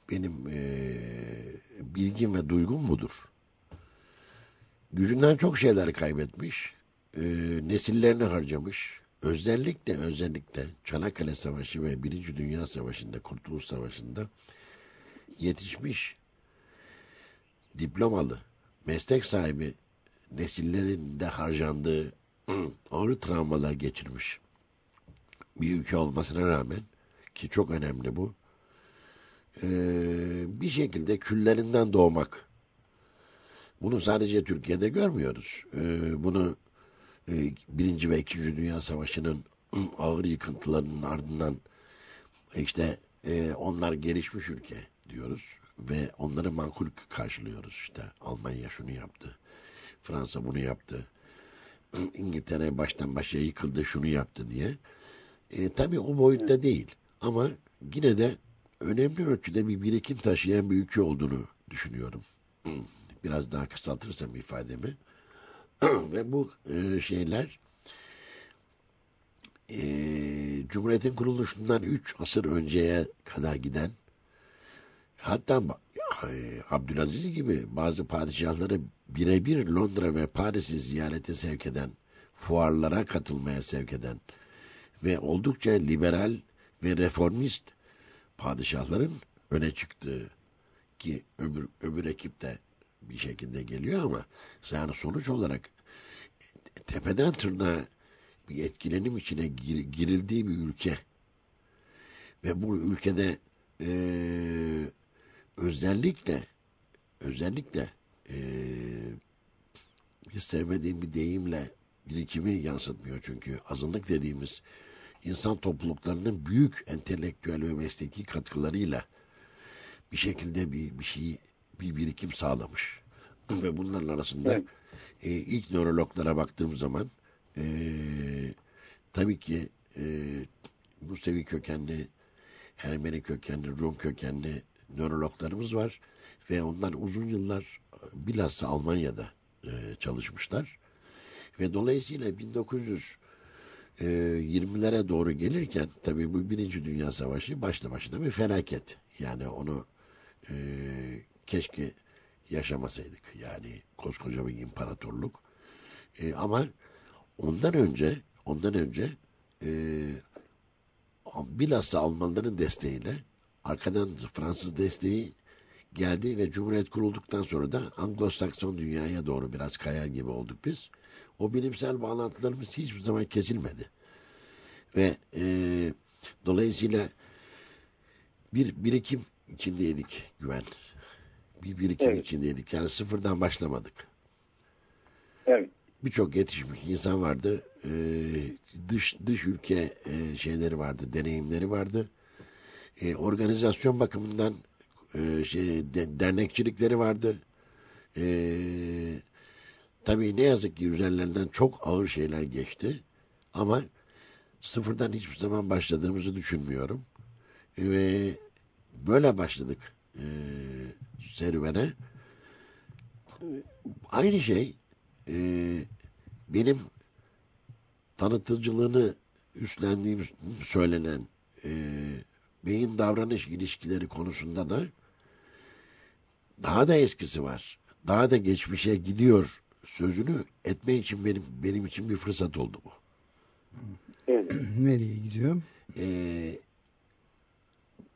benim e, bilgim ve duygum budur. Gücünden çok şeyler kaybetmiş, e, nesillerini harcamış, özellikle özellikle Çanakkale Savaşı ve Birinci Dünya Savaşı'nda, Kurtuluş Savaşı'nda yetişmiş diplomalı, meslek sahibi nesillerinde harcandığı ağır travmalar geçirmiş bir ülke olmasına rağmen ki çok önemli bu bir şekilde küllerinden doğmak bunu sadece Türkiye'de görmüyoruz. Bunu e, Birinci ve İkinci Dünya Savaşı'nın ağır yıkıntılarının ardından işte onlar gelişmiş ülke diyoruz ve onları makul karşılıyoruz işte. Almanya şunu yaptı, Fransa bunu yaptı, İngiltere baştan başa yıkıldı şunu yaptı diye. E, tabii o boyutta değil ama yine de önemli ölçüde bir birikim taşıyan bir ülke olduğunu düşünüyorum. Biraz daha kısaltırsam ifademi. Ve bu e, şeyler e, Cumhuriyet'in kuruluşundan 3 asır önceye kadar giden hatta Abdülaziz gibi bazı padişahları birebir Londra ve Paris'i ziyarete sevk eden, fuarlara katılmaya sevk eden ve oldukça liberal ve reformist padişahların öne çıktığı ki öbür, öbür ekip de bir şekilde geliyor ama yani sonuç olarak tepeden tırnağa bir etkilenim içine gir, girildiği bir ülke ve bu ülkede e, özellikle özellikle e, bir sevmediğim bir deyimle birikimi yansıtmıyor çünkü azınlık dediğimiz insan topluluklarının büyük entelektüel ve mesleki katkılarıyla bir şekilde bir, bir şey bir birikim sağlamış. ve bunların arasında evet. e, ilk nörologlara baktığım zaman e, tabii ki e, Musevi kökenli, Ermeni kökenli, Rum kökenli nörologlarımız var ve onlar uzun yıllar bilhassa Almanya'da e, çalışmışlar ve dolayısıyla 1900 e, 20'lere doğru gelirken tabii bu Birinci Dünya Savaşı başlı başına bir felaket. Yani onu e, keşke yaşamasaydık. Yani koskoca bir imparatorluk. E, ama ondan önce ondan önce e, bilhassa Almanların desteğiyle arkadan Fransız desteği geldi ve Cumhuriyet kurulduktan sonra da Anglo-Sakson dünyaya doğru biraz kayar gibi olduk biz. O bilimsel bağlantılarımız hiçbir zaman kesilmedi. Ve e, dolayısıyla bir birikim içindeydik güven. Bir birikim evet. içindeydik. Yani sıfırdan başlamadık. Evet. Birçok yetişmiş insan vardı. E, dış dış ülke e, şeyleri vardı, deneyimleri vardı. E, organizasyon bakımından e, şey de, dernekçilikleri vardı. E, tabii ne yazık ki üzerlerinden çok ağır şeyler geçti. Ama sıfırdan hiçbir zaman başladığımızı düşünmüyorum. Ve böyle başladık e, serüvene. Aynı şey e, benim tanıtıcılığını üstlendiğim söylenen e, beyin davranış ilişkileri konusunda da daha da eskisi var. Daha da geçmişe gidiyor sözünü etme için benim benim için bir fırsat oldu bu. Evet. Nereye gidiyor? Ee,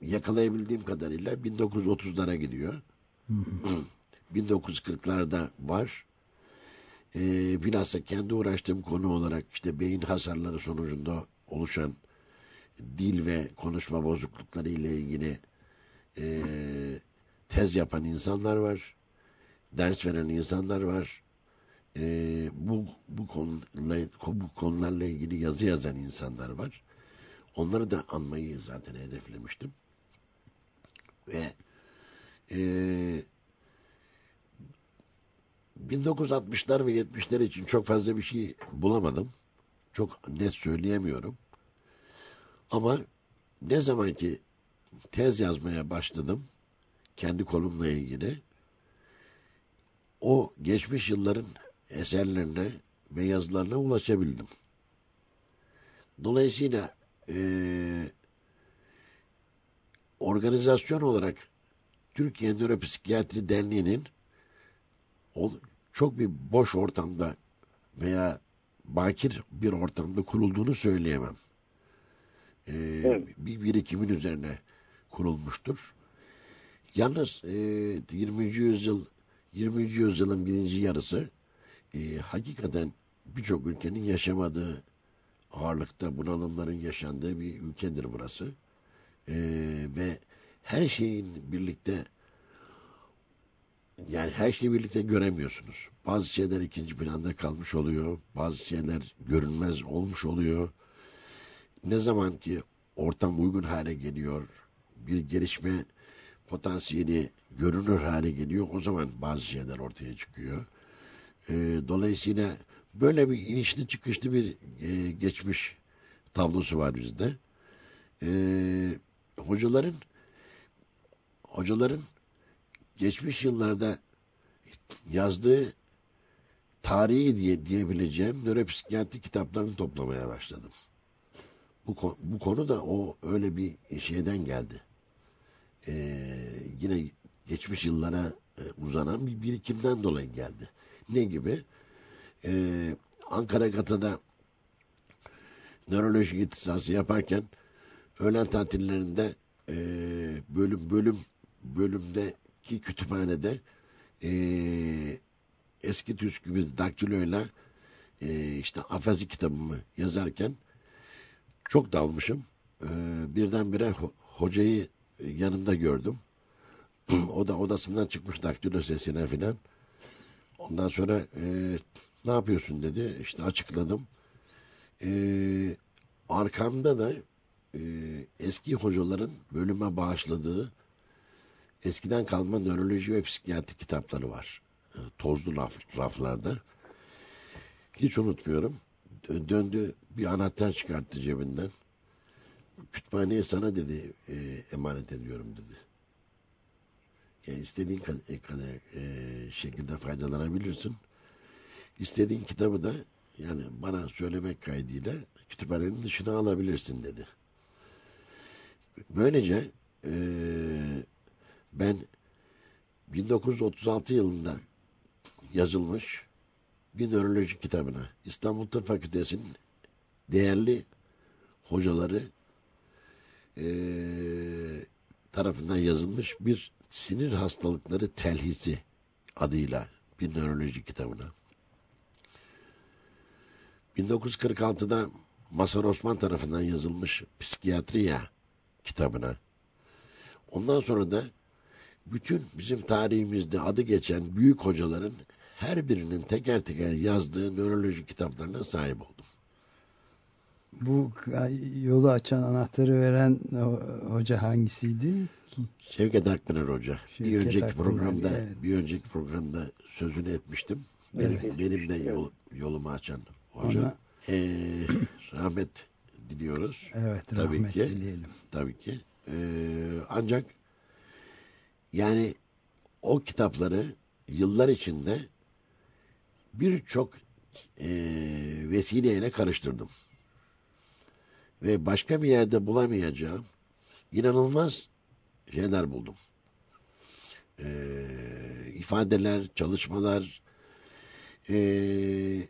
yakalayabildiğim kadarıyla 1930'lara gidiyor. Hı hı. 1940'larda var. e, bilhassa kendi uğraştığım konu olarak işte beyin hasarları sonucunda oluşan dil ve konuşma bozuklukları ile ilgili e, tez yapan insanlar var. Ders veren insanlar var. E, bu, bu, konularla, bu konularla ilgili yazı yazan insanlar var. Onları da anmayı zaten hedeflemiştim. Ve e, 1960'lar ve 70'ler için çok fazla bir şey bulamadım. Çok net söyleyemiyorum. Ama ne zaman ki tez yazmaya başladım kendi konumla ilgili o geçmiş yılların eserlerine ve yazılarına ulaşabildim. Dolayısıyla e, organizasyon olarak Türkiye Nöropsikiyatri Derneği'nin çok bir boş ortamda veya bakir bir ortamda kurulduğunu söyleyemem. Ee, Evet. Bir birikimin üzerine kurulmuştur. Yalnız e, 20. yüzyıl 20. yüzyılın birinci yarısı e, hakikaten birçok ülkenin yaşamadığı ağırlıkta bunalımların yaşandığı bir ülkedir burası. E, ve her şeyin birlikte yani her şeyi birlikte göremiyorsunuz. Bazı şeyler ikinci planda kalmış oluyor. Bazı şeyler görünmez olmuş oluyor. Ne zaman ki ortam uygun hale geliyor, bir gelişme potansiyeli görünür hale geliyor, o zaman bazı şeyler ortaya çıkıyor. Ee, dolayısıyla böyle bir inişli çıkışlı bir e, geçmiş tablosu var bizde. Ee, hocaların hocaların geçmiş yıllarda yazdığı tarihi diye diyebileceğim nöropsikiyatri kitaplarını toplamaya başladım. Bu, bu konu da o öyle bir şeyden geldi. Ee, yine geçmiş yıllara e, uzanan bir birikimden dolayı geldi. Ne gibi? Ee, Ankara Gata'da nöroloji ihtisası yaparken öğlen tatillerinde e, bölüm bölüm bölümdeki kütüphanede e, eski tüskü bir daktiloyla e, işte afazi kitabımı yazarken çok dalmışım. E, birdenbire ho- hocayı yanımda gördüm. o da odasından çıkmış daktilo sesine filan. Ondan sonra e, ne yapıyorsun dedi. İşte açıkladım. E, arkamda da e, eski hocaların bölüme bağışladığı eskiden kalma nöroloji ve psikiyatri kitapları var. E, tozlu raf, raflarda. Hiç unutmuyorum. Dö- Döndü bir anahtar çıkarttı cebinden. Kütüphaneye sana dedi e, emanet ediyorum dedi. Yani istediğin kadar, kadar e, şekilde faydalanabilirsin. İstediğin kitabı da yani bana söylemek kaydıyla kütüphanenin dışına alabilirsin dedi. Böylece e, ben 1936 yılında yazılmış bir nöroloji kitabına İstanbul Tıp Fakültesi'nin değerli hocaları e, tarafından yazılmış bir sinir hastalıkları telhisi adıyla bir nöroloji kitabına. 1946'da Masar Osman tarafından yazılmış Psikiyatriya kitabına. Ondan sonra da bütün bizim tarihimizde adı geçen büyük hocaların her birinin teker teker yazdığı nöroloji kitaplarına sahip oldum. Bu yolu açan anahtarı veren ho- hoca hangisiydi? ki? Şevket Akpınar Hoca. bir Şevket önceki Akpınar, programda evet. bir önceki programda sözünü etmiştim. Benim, Evet. benim de yol, yolumu açan hoca. Ona- Ee, rahmet diliyoruz. Evet Tabii rahmet ki. dileyelim. Tabii ki. Ee, ancak yani o kitapları yıllar içinde birçok e, vesileyle karıştırdım. Ve başka bir yerde bulamayacağım inanılmaz şeyler buldum. Ee, ifadeler, çalışmalar, ee,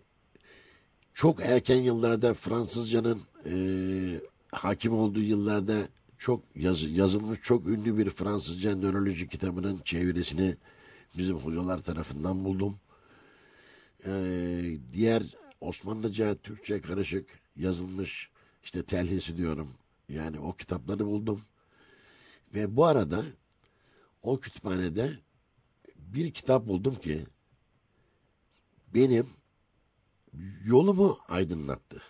çok erken yıllarda Fransızcanın ee, hakim olduğu yıllarda çok yaz- yazılmış çok ünlü bir Fransızca nöroloji kitabının çevirisini bizim hocalar tarafından buldum. E, diğer Osmanlıca, Türkçe karışık yazılmış işte telhisi diyorum. Yani o kitapları buldum. Ve bu arada o kütüphanede bir kitap buldum ki benim yolumu aydınlattı.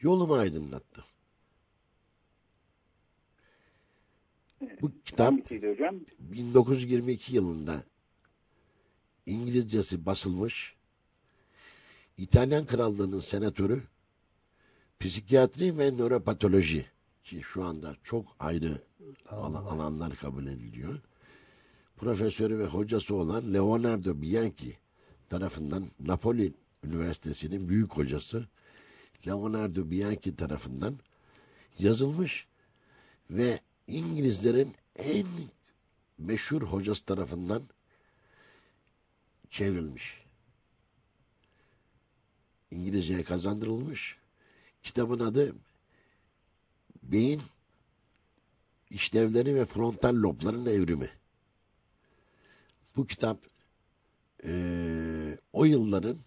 Yolumu aydınlattı. Bu kitap Hangisiydi hocam? 1922 yılında İngilizcesi basılmış İtalyan Krallığı'nın senatörü psikiyatri ve nöropatoloji ki şu anda çok ayrı Allah. alanlar kabul ediliyor. Profesörü ve hocası olan Leonardo Bianchi tarafından Napoli Üniversitesi'nin büyük hocası Leonardo Bianchi tarafından yazılmış ve İngilizlerin en meşhur hocası tarafından çevrilmiş. İngilizceye kazandırılmış. Kitabın adı Beyin işlevleri ve frontal lobların evrimi. Bu kitap eee, o yılların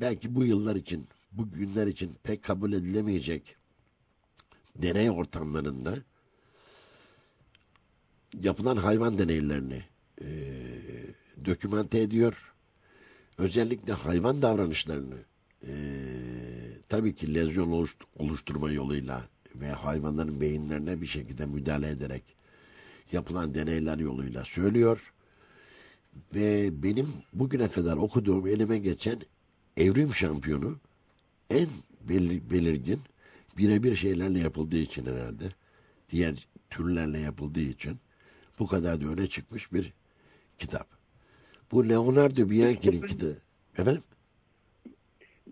belki bu yıllar için, bu günler için pek kabul edilemeyecek deney ortamlarında yapılan hayvan deneylerini eee dokümante ediyor. Özellikle hayvan davranışlarını eee, tabii ki lezyon oluşt- oluşturma yoluyla ve hayvanların beyinlerine bir şekilde müdahale ederek yapılan deneyler yoluyla söylüyor. Ve benim bugüne kadar okuduğum elime geçen evrim şampiyonu en belir- belirgin birebir şeylerle yapıldığı için herhalde diğer türlerle yapıldığı için bu kadar da öne çıkmış bir kitap. Bu Leonardo Bianchi'nin kitabı. Efendim?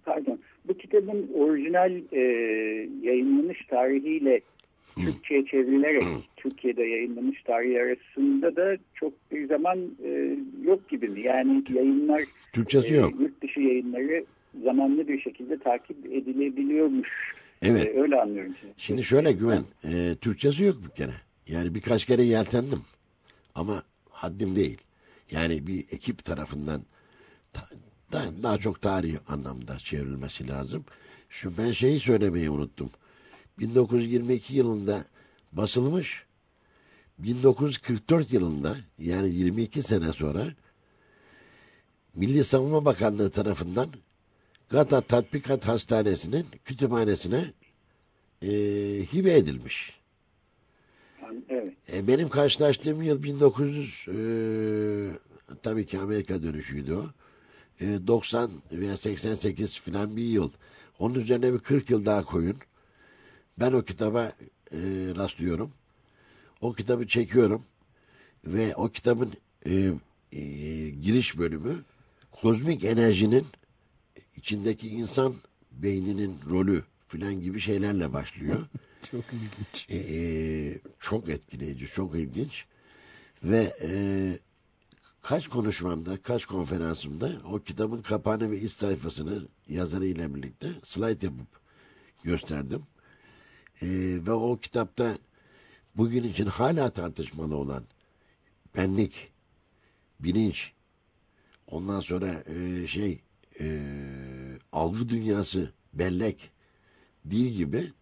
Pardon. Bu kitabın orijinal e, yayınlanış tarihiyle Türkçe'ye çevrilerek Türkiye'de yayınlanış tarihi arasında da çok bir zaman e, yok gibi mi? Yani yayınlar Türkçesi e, yok. yurt dışı yayınları zamanlı bir şekilde takip edilebiliyormuş. Evet. E, öyle anlıyorum. sizi. Şimdi şöyle güven. E, Türkçesi yok bir kere. Yani birkaç kere yeltendim. Ama haddim değil. Yani bir ekip tarafından ta- da- daha çok tarihi anlamda çevrilmesi lazım. Şu ben şeyi söylemeyi unuttum. 1922 yılında basılmış. 1944 yılında yani 22 sene sonra Milli Savunma Bakanlığı tarafından Gata Tatbikat Hastanesi'nin kütüphanesine e, hibe edilmiş. Yani, evet. E, benim karşılaştığım yıl 1900 e, tabii ki Amerika dönüşüydü o. E, 90 veya 88 filan bir yıl. Onun üzerine bir 40 yıl daha koyun. Ben o kitaba e, rastlıyorum. O kitabı çekiyorum. Ve o kitabın e, e, giriş bölümü kozmik enerjinin içindeki insan beyninin rolü filan gibi şeylerle başlıyor. Çok ilginç. Ee, çok etkileyici, çok ilginç. Ve e, kaç konuşmamda, kaç konferansımda o kitabın kapağını ve iç sayfasını yazarıyla birlikte slide yapıp gösterdim. Ee, ve o kitapta bugün için hala tartışmalı olan benlik, bilinç, ondan sonra e, şey e, algı dünyası, bellek, dil gibi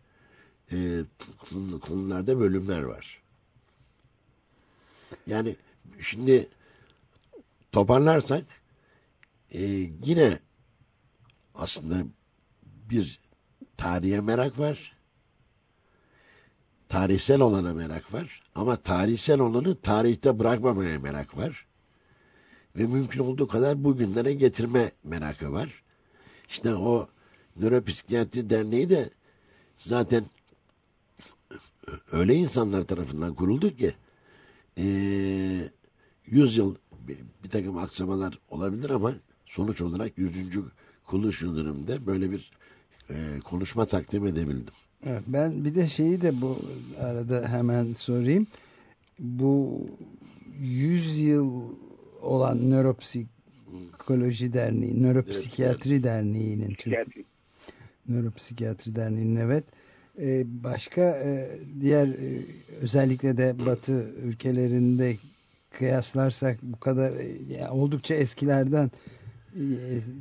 e, konu- konularda bölümler var. Yani şimdi toparlarsak e, yine aslında bir tarihe merak var. Tarihsel olana merak var. Ama tarihsel olanı tarihte bırakmamaya merak var. Ve mümkün olduğu kadar bugünlere getirme merakı var. İşte o Nöropsikiyatri Derneği de zaten öyle insanlar tarafından kuruldu ki eee 100 yıl bir, bir takım aksamalar olabilir ama sonuç olarak 100. kuruluş yıldönümünde böyle bir eee, konuşma takdim edebildim. Evet, ben bir de şeyi de bu arada hemen sorayım. Bu 100 yıl olan Nöropsikoloji Derneği, Nöropsikiyatri Derneği'nin. Nöropsikiyatri Derneği'nin evet. Ee, başka e, diğer e, özellikle de Batı ülkelerinde kıyaslarsak bu kadar e, yani oldukça eskilerden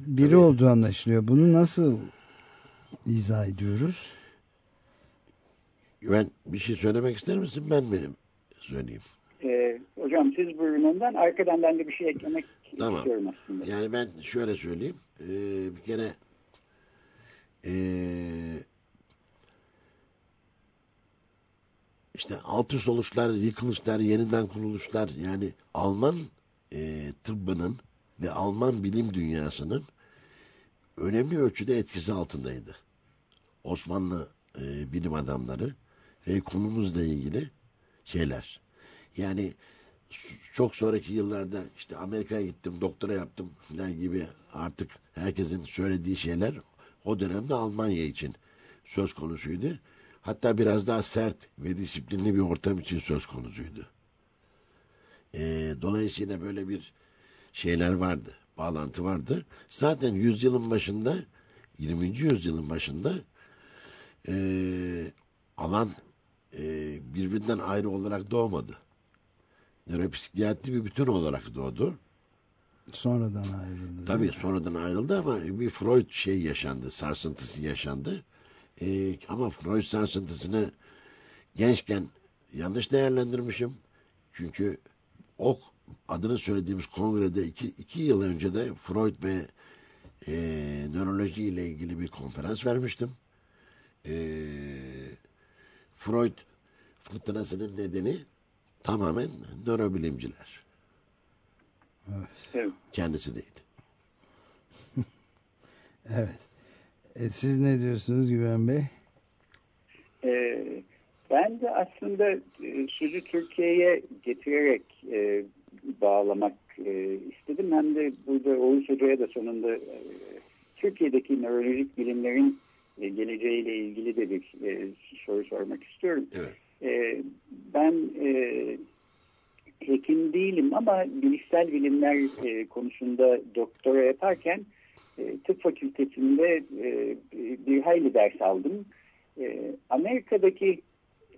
biri olduğu anlaşılıyor. Bunu nasıl izah ediyoruz? Ben bir şey söylemek ister misin ben mi söyleyeyim? Ee, hocam siz buyurun ondan. Arkadan ben de bir şey eklemek Tamam. istiyorum aslında. Yani ben şöyle söyleyeyim. Ee, bir kere ee, işte alt üst oluşlar, yıkılışlar, yeniden kuruluşlar yani Alman e, tıbbının ve Alman bilim dünyasının önemli ölçüde etkisi altındaydı. Osmanlı e, bilim adamları ve konumuzla ilgili şeyler. Yani çok sonraki yıllarda işte Amerika'ya gittim, doktora yaptım falan gibi artık herkesin söylediği şeyler o dönemde Almanya için söz konusuydu. Hatta biraz daha sert ve disiplinli bir ortam için söz konusuydu. Ee, dolayısıyla böyle bir şeyler vardı, bağlantı vardı. Zaten yüzyılın başında, 20. yüzyılın başında ee, alan ee, birbirinden ayrı olarak doğmadı. Nöropsikiyatri bir bütün olarak doğdu. Sonradan ayrıldı. Tabii sonradan ayrıldı ama bir Freud şey yaşandı, sarsıntısı yaşandı. Ee, ama Freud sarsıntısını gençken yanlış değerlendirmişim. Çünkü o adını söylediğimiz kongrede iki, iki yıl önce de Freud ve e, nöroloji ile ilgili bir konferans vermiştim. E, Freud fırtınasının nedeni tamamen nörobilimciler. Evet. Kendisi değil. Evet. E, siz ne diyorsunuz Güven Bey? Ee, ben de aslında e, sözü Türkiye'ye getirerek e, bağlamak e, istedim. Hem de burada Oğuz Hoca'ya da sonunda e, Türkiye'deki nörolojik bilimlerin e, geleceğiyle ilgili de bir e, soru sormak istiyorum. Evet. E, ben e, hekim değilim ama bilişsel bilimler e, konusunda doktora yaparken e, tıp fakültesinde e, bir hayli ders aldım. E, Amerika'daki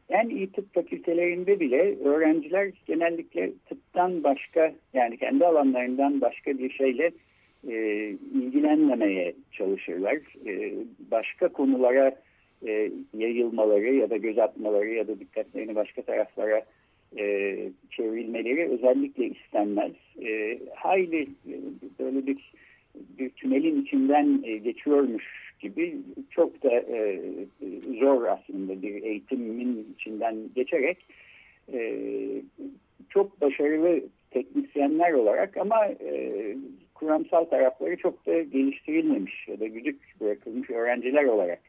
en iyi tıp fakültelerinde bile öğrenciler genellikle tıptan başka yani kendi alanlarından başka bir şeyle ilgilenmemeye çalışırlar. Başka konulara yayılmaları ya da göz atmaları ya da dikkatlerini başka taraflara e, çevrilmeleri özellikle istenmez. E, hayli e, böyle bir, bir tünelin içinden e, geçiyormuş gibi çok da e, zor aslında bir eğitimin içinden geçerek e, çok başarılı teknisyenler olarak ama e, kuramsal tarafları çok da geliştirilmemiş ya da güdük bırakılmış öğrenciler olarak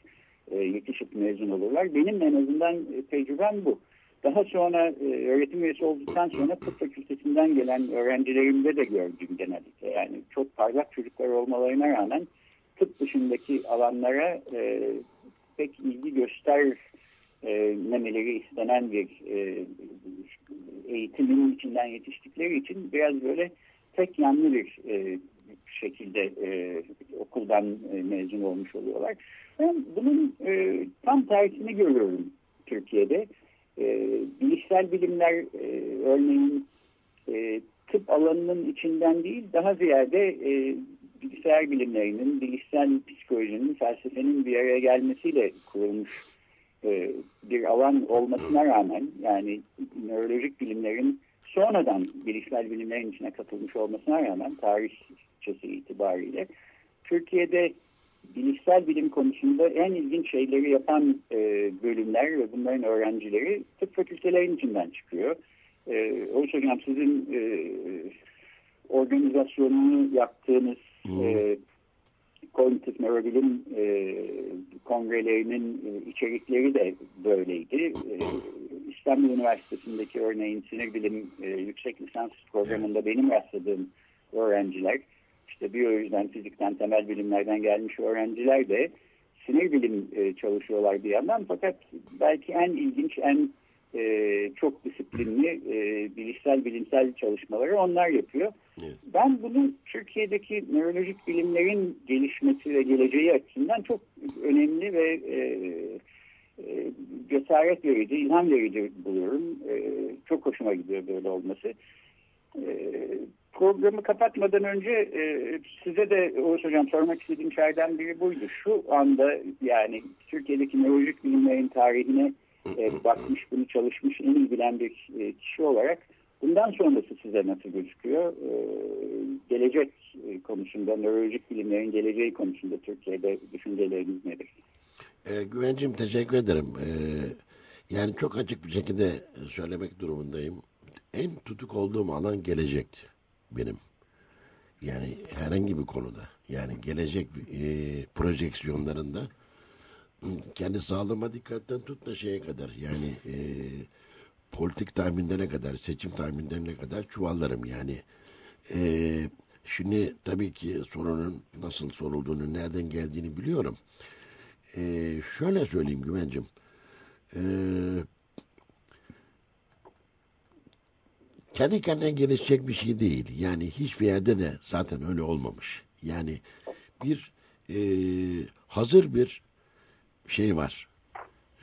e, yetişip mezun olurlar. Benim en azından tecrübem bu. Daha sonra e, öğretim üyesi olduktan sonra tıp fakültesinden gelen öğrencilerimde de gördüm genellikle. Yani çok parlak çocuklar olmalarına rağmen tıp dışındaki alanlara e, pek ilgi göstermemeleri istenen bir e, eğitimin içinden yetiştikleri için biraz böyle tek yanlı bir e, şekilde e, okuldan e, mezun olmuş oluyorlar. Ben bunun e, tam tersini görüyorum Türkiye'de. E, bilişsel bilimler e, örneğin e, tıp alanının içinden değil daha ziyade e, bilgisayar bilimlerinin, bilişsel psikolojinin, felsefenin bir araya gelmesiyle kurulmuş e, bir alan olmasına rağmen yani nörolojik bilimlerin sonradan bilişsel bilimlerin içine katılmış olmasına rağmen tarihçesi itibariyle Türkiye'de bilişsel bilim konusunda en ilginç şeyleri yapan e, bölümler ve bunların öğrencileri tıp fakültelerinin içinden çıkıyor. E, Oğuz Hocam sizin e, organizasyonunu yaptığınız e, kognitif nörobilim e, kongrelerinin e, içerikleri de böyleydi. E, İstanbul Üniversitesi'ndeki örneğin sinir bilim e, yüksek lisans programında benim rastladığım öğrenciler işte biyolojiden, fizikten, temel bilimlerden gelmiş öğrenciler de sinir bilim e, çalışıyorlar bir yandan. Fakat belki en ilginç, en e, çok disiplinli e, bilişsel bilimsel çalışmaları onlar yapıyor. Evet. Ben bunu Türkiye'deki nörolojik bilimlerin gelişmesi ve geleceği açısından çok önemli ve e, e, cesaret verici, ilham verici buluyorum. E, çok hoşuma gidiyor böyle olması. Programı kapatmadan önce e, size de Oğuz Hocam sormak istediğim şeylerden biri buydu. Şu anda yani Türkiye'deki nörolojik bilimlerin tarihine e, bakmış, bunu çalışmış, en iyi bir e, kişi olarak bundan sonrası size nasıl gözüküyor? E, gelecek e, konusunda, nörolojik bilimlerin geleceği konusunda Türkiye'de düşünceleriniz nedir? E, Güvencim teşekkür ederim. E, yani çok açık bir şekilde söylemek durumundayım. En tutuk olduğum alan gelecekti benim. Yani herhangi bir konuda. Yani gelecek e, projeksiyonlarında kendi sağlığıma dikkatten tut da şeye kadar yani e, politik tahminlerine kadar, seçim tahminlerine kadar çuvallarım yani. E, şimdi tabii ki sorunun nasıl sorulduğunu, nereden geldiğini biliyorum. E, şöyle söyleyeyim Güvencim. E, kendi kendine gelişecek bir şey değil. Yani hiçbir yerde de zaten öyle olmamış. Yani bir e, hazır bir şey var.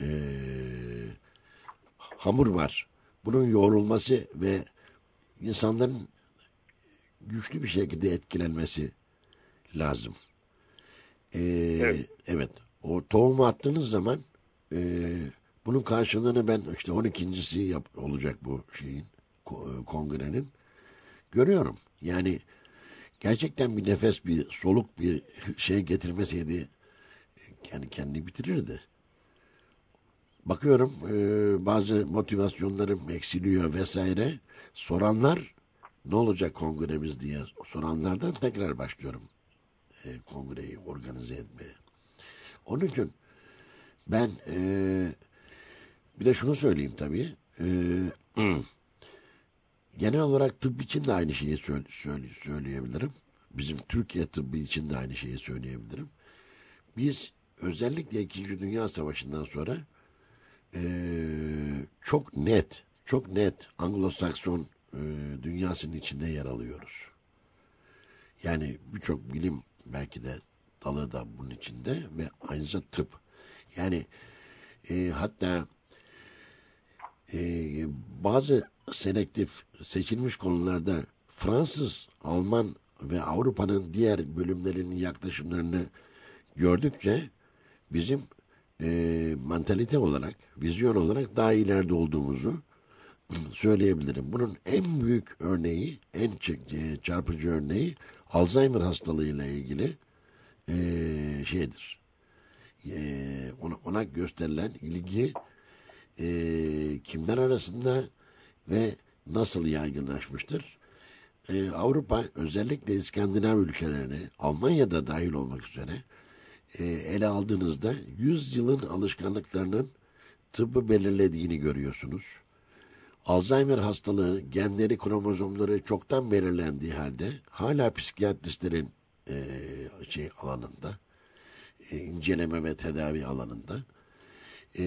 E, hamur var. Bunun yoğrulması ve insanların güçlü bir şekilde etkilenmesi lazım. E, evet. evet. O tohumu attığınız zaman e, bunun karşılığını ben işte 12.si yap, olacak bu şeyin kongrenin görüyorum. Yani gerçekten bir nefes, bir soluk bir şey getirmeseydi yani kendini bitirirdi. Bakıyorum e, bazı motivasyonlarım eksiliyor vesaire. Soranlar ne olacak kongremiz diye soranlardan tekrar başlıyorum e, kongreyi organize etmeye. Onun için ben e, bir de şunu söyleyeyim tabii. genel olarak tıp için de aynı şeyi söyle, söyle, söyleyebilirim. Bizim Türkiye tıbbı için de aynı şeyi söyleyebilirim. Biz özellikle İkinci Dünya Savaşı'ndan sonra e, çok net, çok net Anglo-Sakson e, dünyasının içinde yer alıyoruz. Yani birçok bilim belki de dalı da bunun içinde ve aynıca tıp. Yani e, hatta e, bazı selektif seçilmiş konularda Fransız, Alman ve Avrupa'nın diğer bölümlerinin yaklaşımlarını gördükçe bizim e, mantalite olarak, vizyon olarak daha ileride olduğumuzu söyleyebilirim. Bunun en büyük örneği, en e, çarpıcı örneği Alzheimer hastalığıyla ilgili e, şeydir. E, ona, ona gösterilen ilgi e, kimler arasında ve nasıl yaygınlaşmıştır? Ee, Avrupa özellikle İskandinav ülkelerini Almanya'da dahil olmak üzere e, ele aldığınızda 100 yılın alışkanlıklarının tıbbı belirlediğini görüyorsunuz. Alzheimer hastalığı genleri, kromozomları çoktan belirlendiği halde hala psikiyatristlerin e, şey alanında, e, inceleme ve tedavi alanında. E,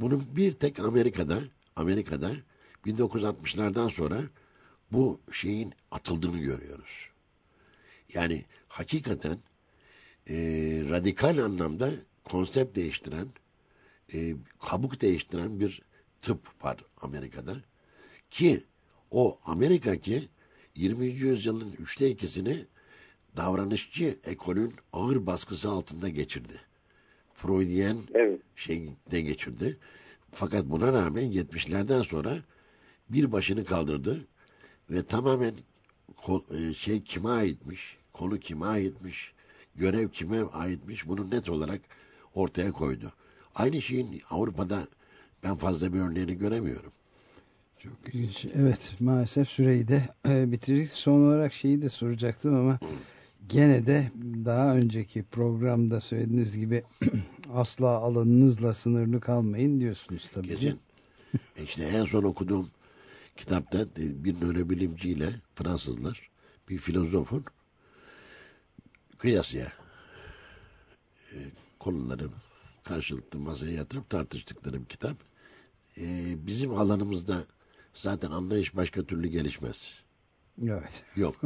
bunun bir tek Amerika'da, Amerika'da 1960'lardan sonra bu şeyin atıldığını görüyoruz. Yani hakikaten e, radikal anlamda konsept değiştiren, e, kabuk değiştiren bir tıp var Amerika'da. Ki o Amerika ki 20. yüzyılın üçte ikisini davranışçı ekolün ağır baskısı altında geçirdi. Freudian evet. şeyde geçirdi. Fakat buna rağmen 70'lerden sonra bir başını kaldırdı ve tamamen e, şey kime aitmiş, konu kime aitmiş, görev kime aitmiş bunu net olarak ortaya koydu. Aynı şeyin Avrupa'da ben fazla bir örneğini göremiyorum. Çok ilginç. Evet maalesef süreyi de e, bitirdik. Son olarak şeyi de soracaktım ama gene de daha önceki programda söylediğiniz gibi asla alanınızla sınırlı kalmayın diyorsunuz tabii. Geçen, işte en son okuduğum kitapta bir nörobilimciyle Fransızlar bir filozofun kıyasıya e, konuları karşılıklı masaya yatırıp tartıştıkları bir kitap. E, bizim alanımızda zaten anlayış başka türlü gelişmez. Evet. Yok.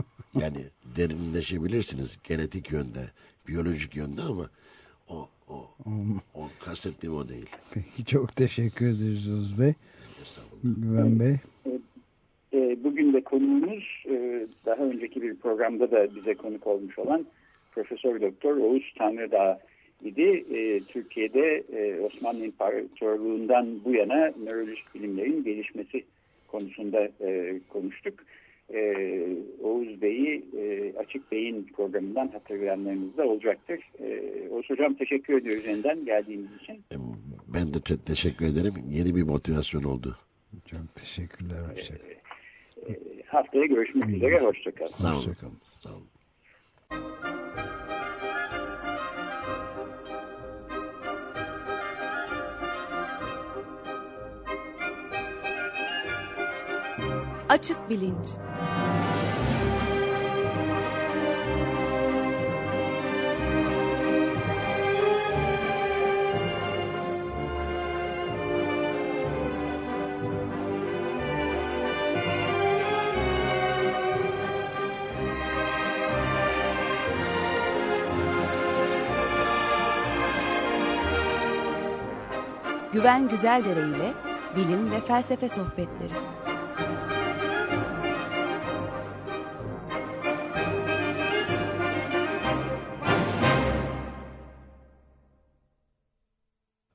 Yani derinleşebilirsiniz genetik yönde, biyolojik yönde ama o o, o kastettiğim o değil. Peki çok teşekkür ederiz Oğuz Bey. Güven Bey. E, bugün de konuğumuz daha önceki bir programda da bize konuk olmuş olan Profesör Doktor Oğuz Tanrıdağ idi. E, Türkiye'de e, Osmanlı İmparatorluğu'ndan bu yana nörolojik bilimlerin gelişmesi konusunda e, konuştuk. E, Oğuz Bey'i e, Açık Bey'in programından hatırlayanlarınız olacaktır. E, Oğuz Hocam teşekkür ediyoruz yeniden geldiğiniz için. Ben de teşekkür ederim. Yeni bir motivasyon oldu. Çok teşekkürler. Hoşçakalın. E, haftaya görüşmek üzere. Hoşçakalın. Sağ olun. Hoşçakalın. Sağ olun. Açık Bilinç Güven Güzeldere ile bilim ve felsefe sohbetleri.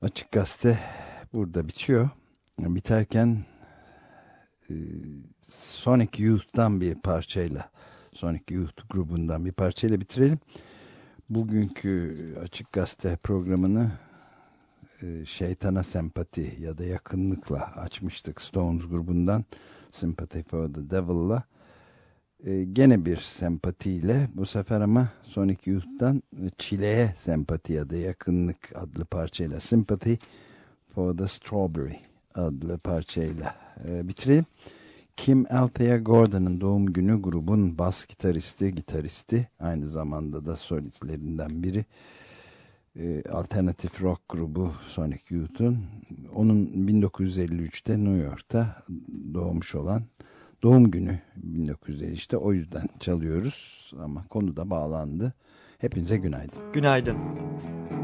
Açık Gazete burada bitiyor. Biterken e, Sonic Youth'tan bir parçayla Sonic Youth grubundan bir parçayla bitirelim. Bugünkü Açık Gazete programını şeytana sempati ya da yakınlıkla açmıştık Stones grubundan Sympathy for the Devil'la e, gene bir sempatiyle bu sefer ama Sonic Youth'tan Çile'ye sempati ya da yakınlık adlı parçayla Sympathy for the Strawberry adlı parçayla e, bitirelim. Kim Althea Gordon'ın doğum günü grubun bas gitaristi, gitaristi aynı zamanda da solistlerinden biri e, alternatif rock grubu Sonic Youth'un onun 1953'te New York'ta doğmuş olan doğum günü 1950 işte o yüzden çalıyoruz ama konu da bağlandı. Hepinize günaydın. Günaydın. introduce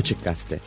Açık Gazete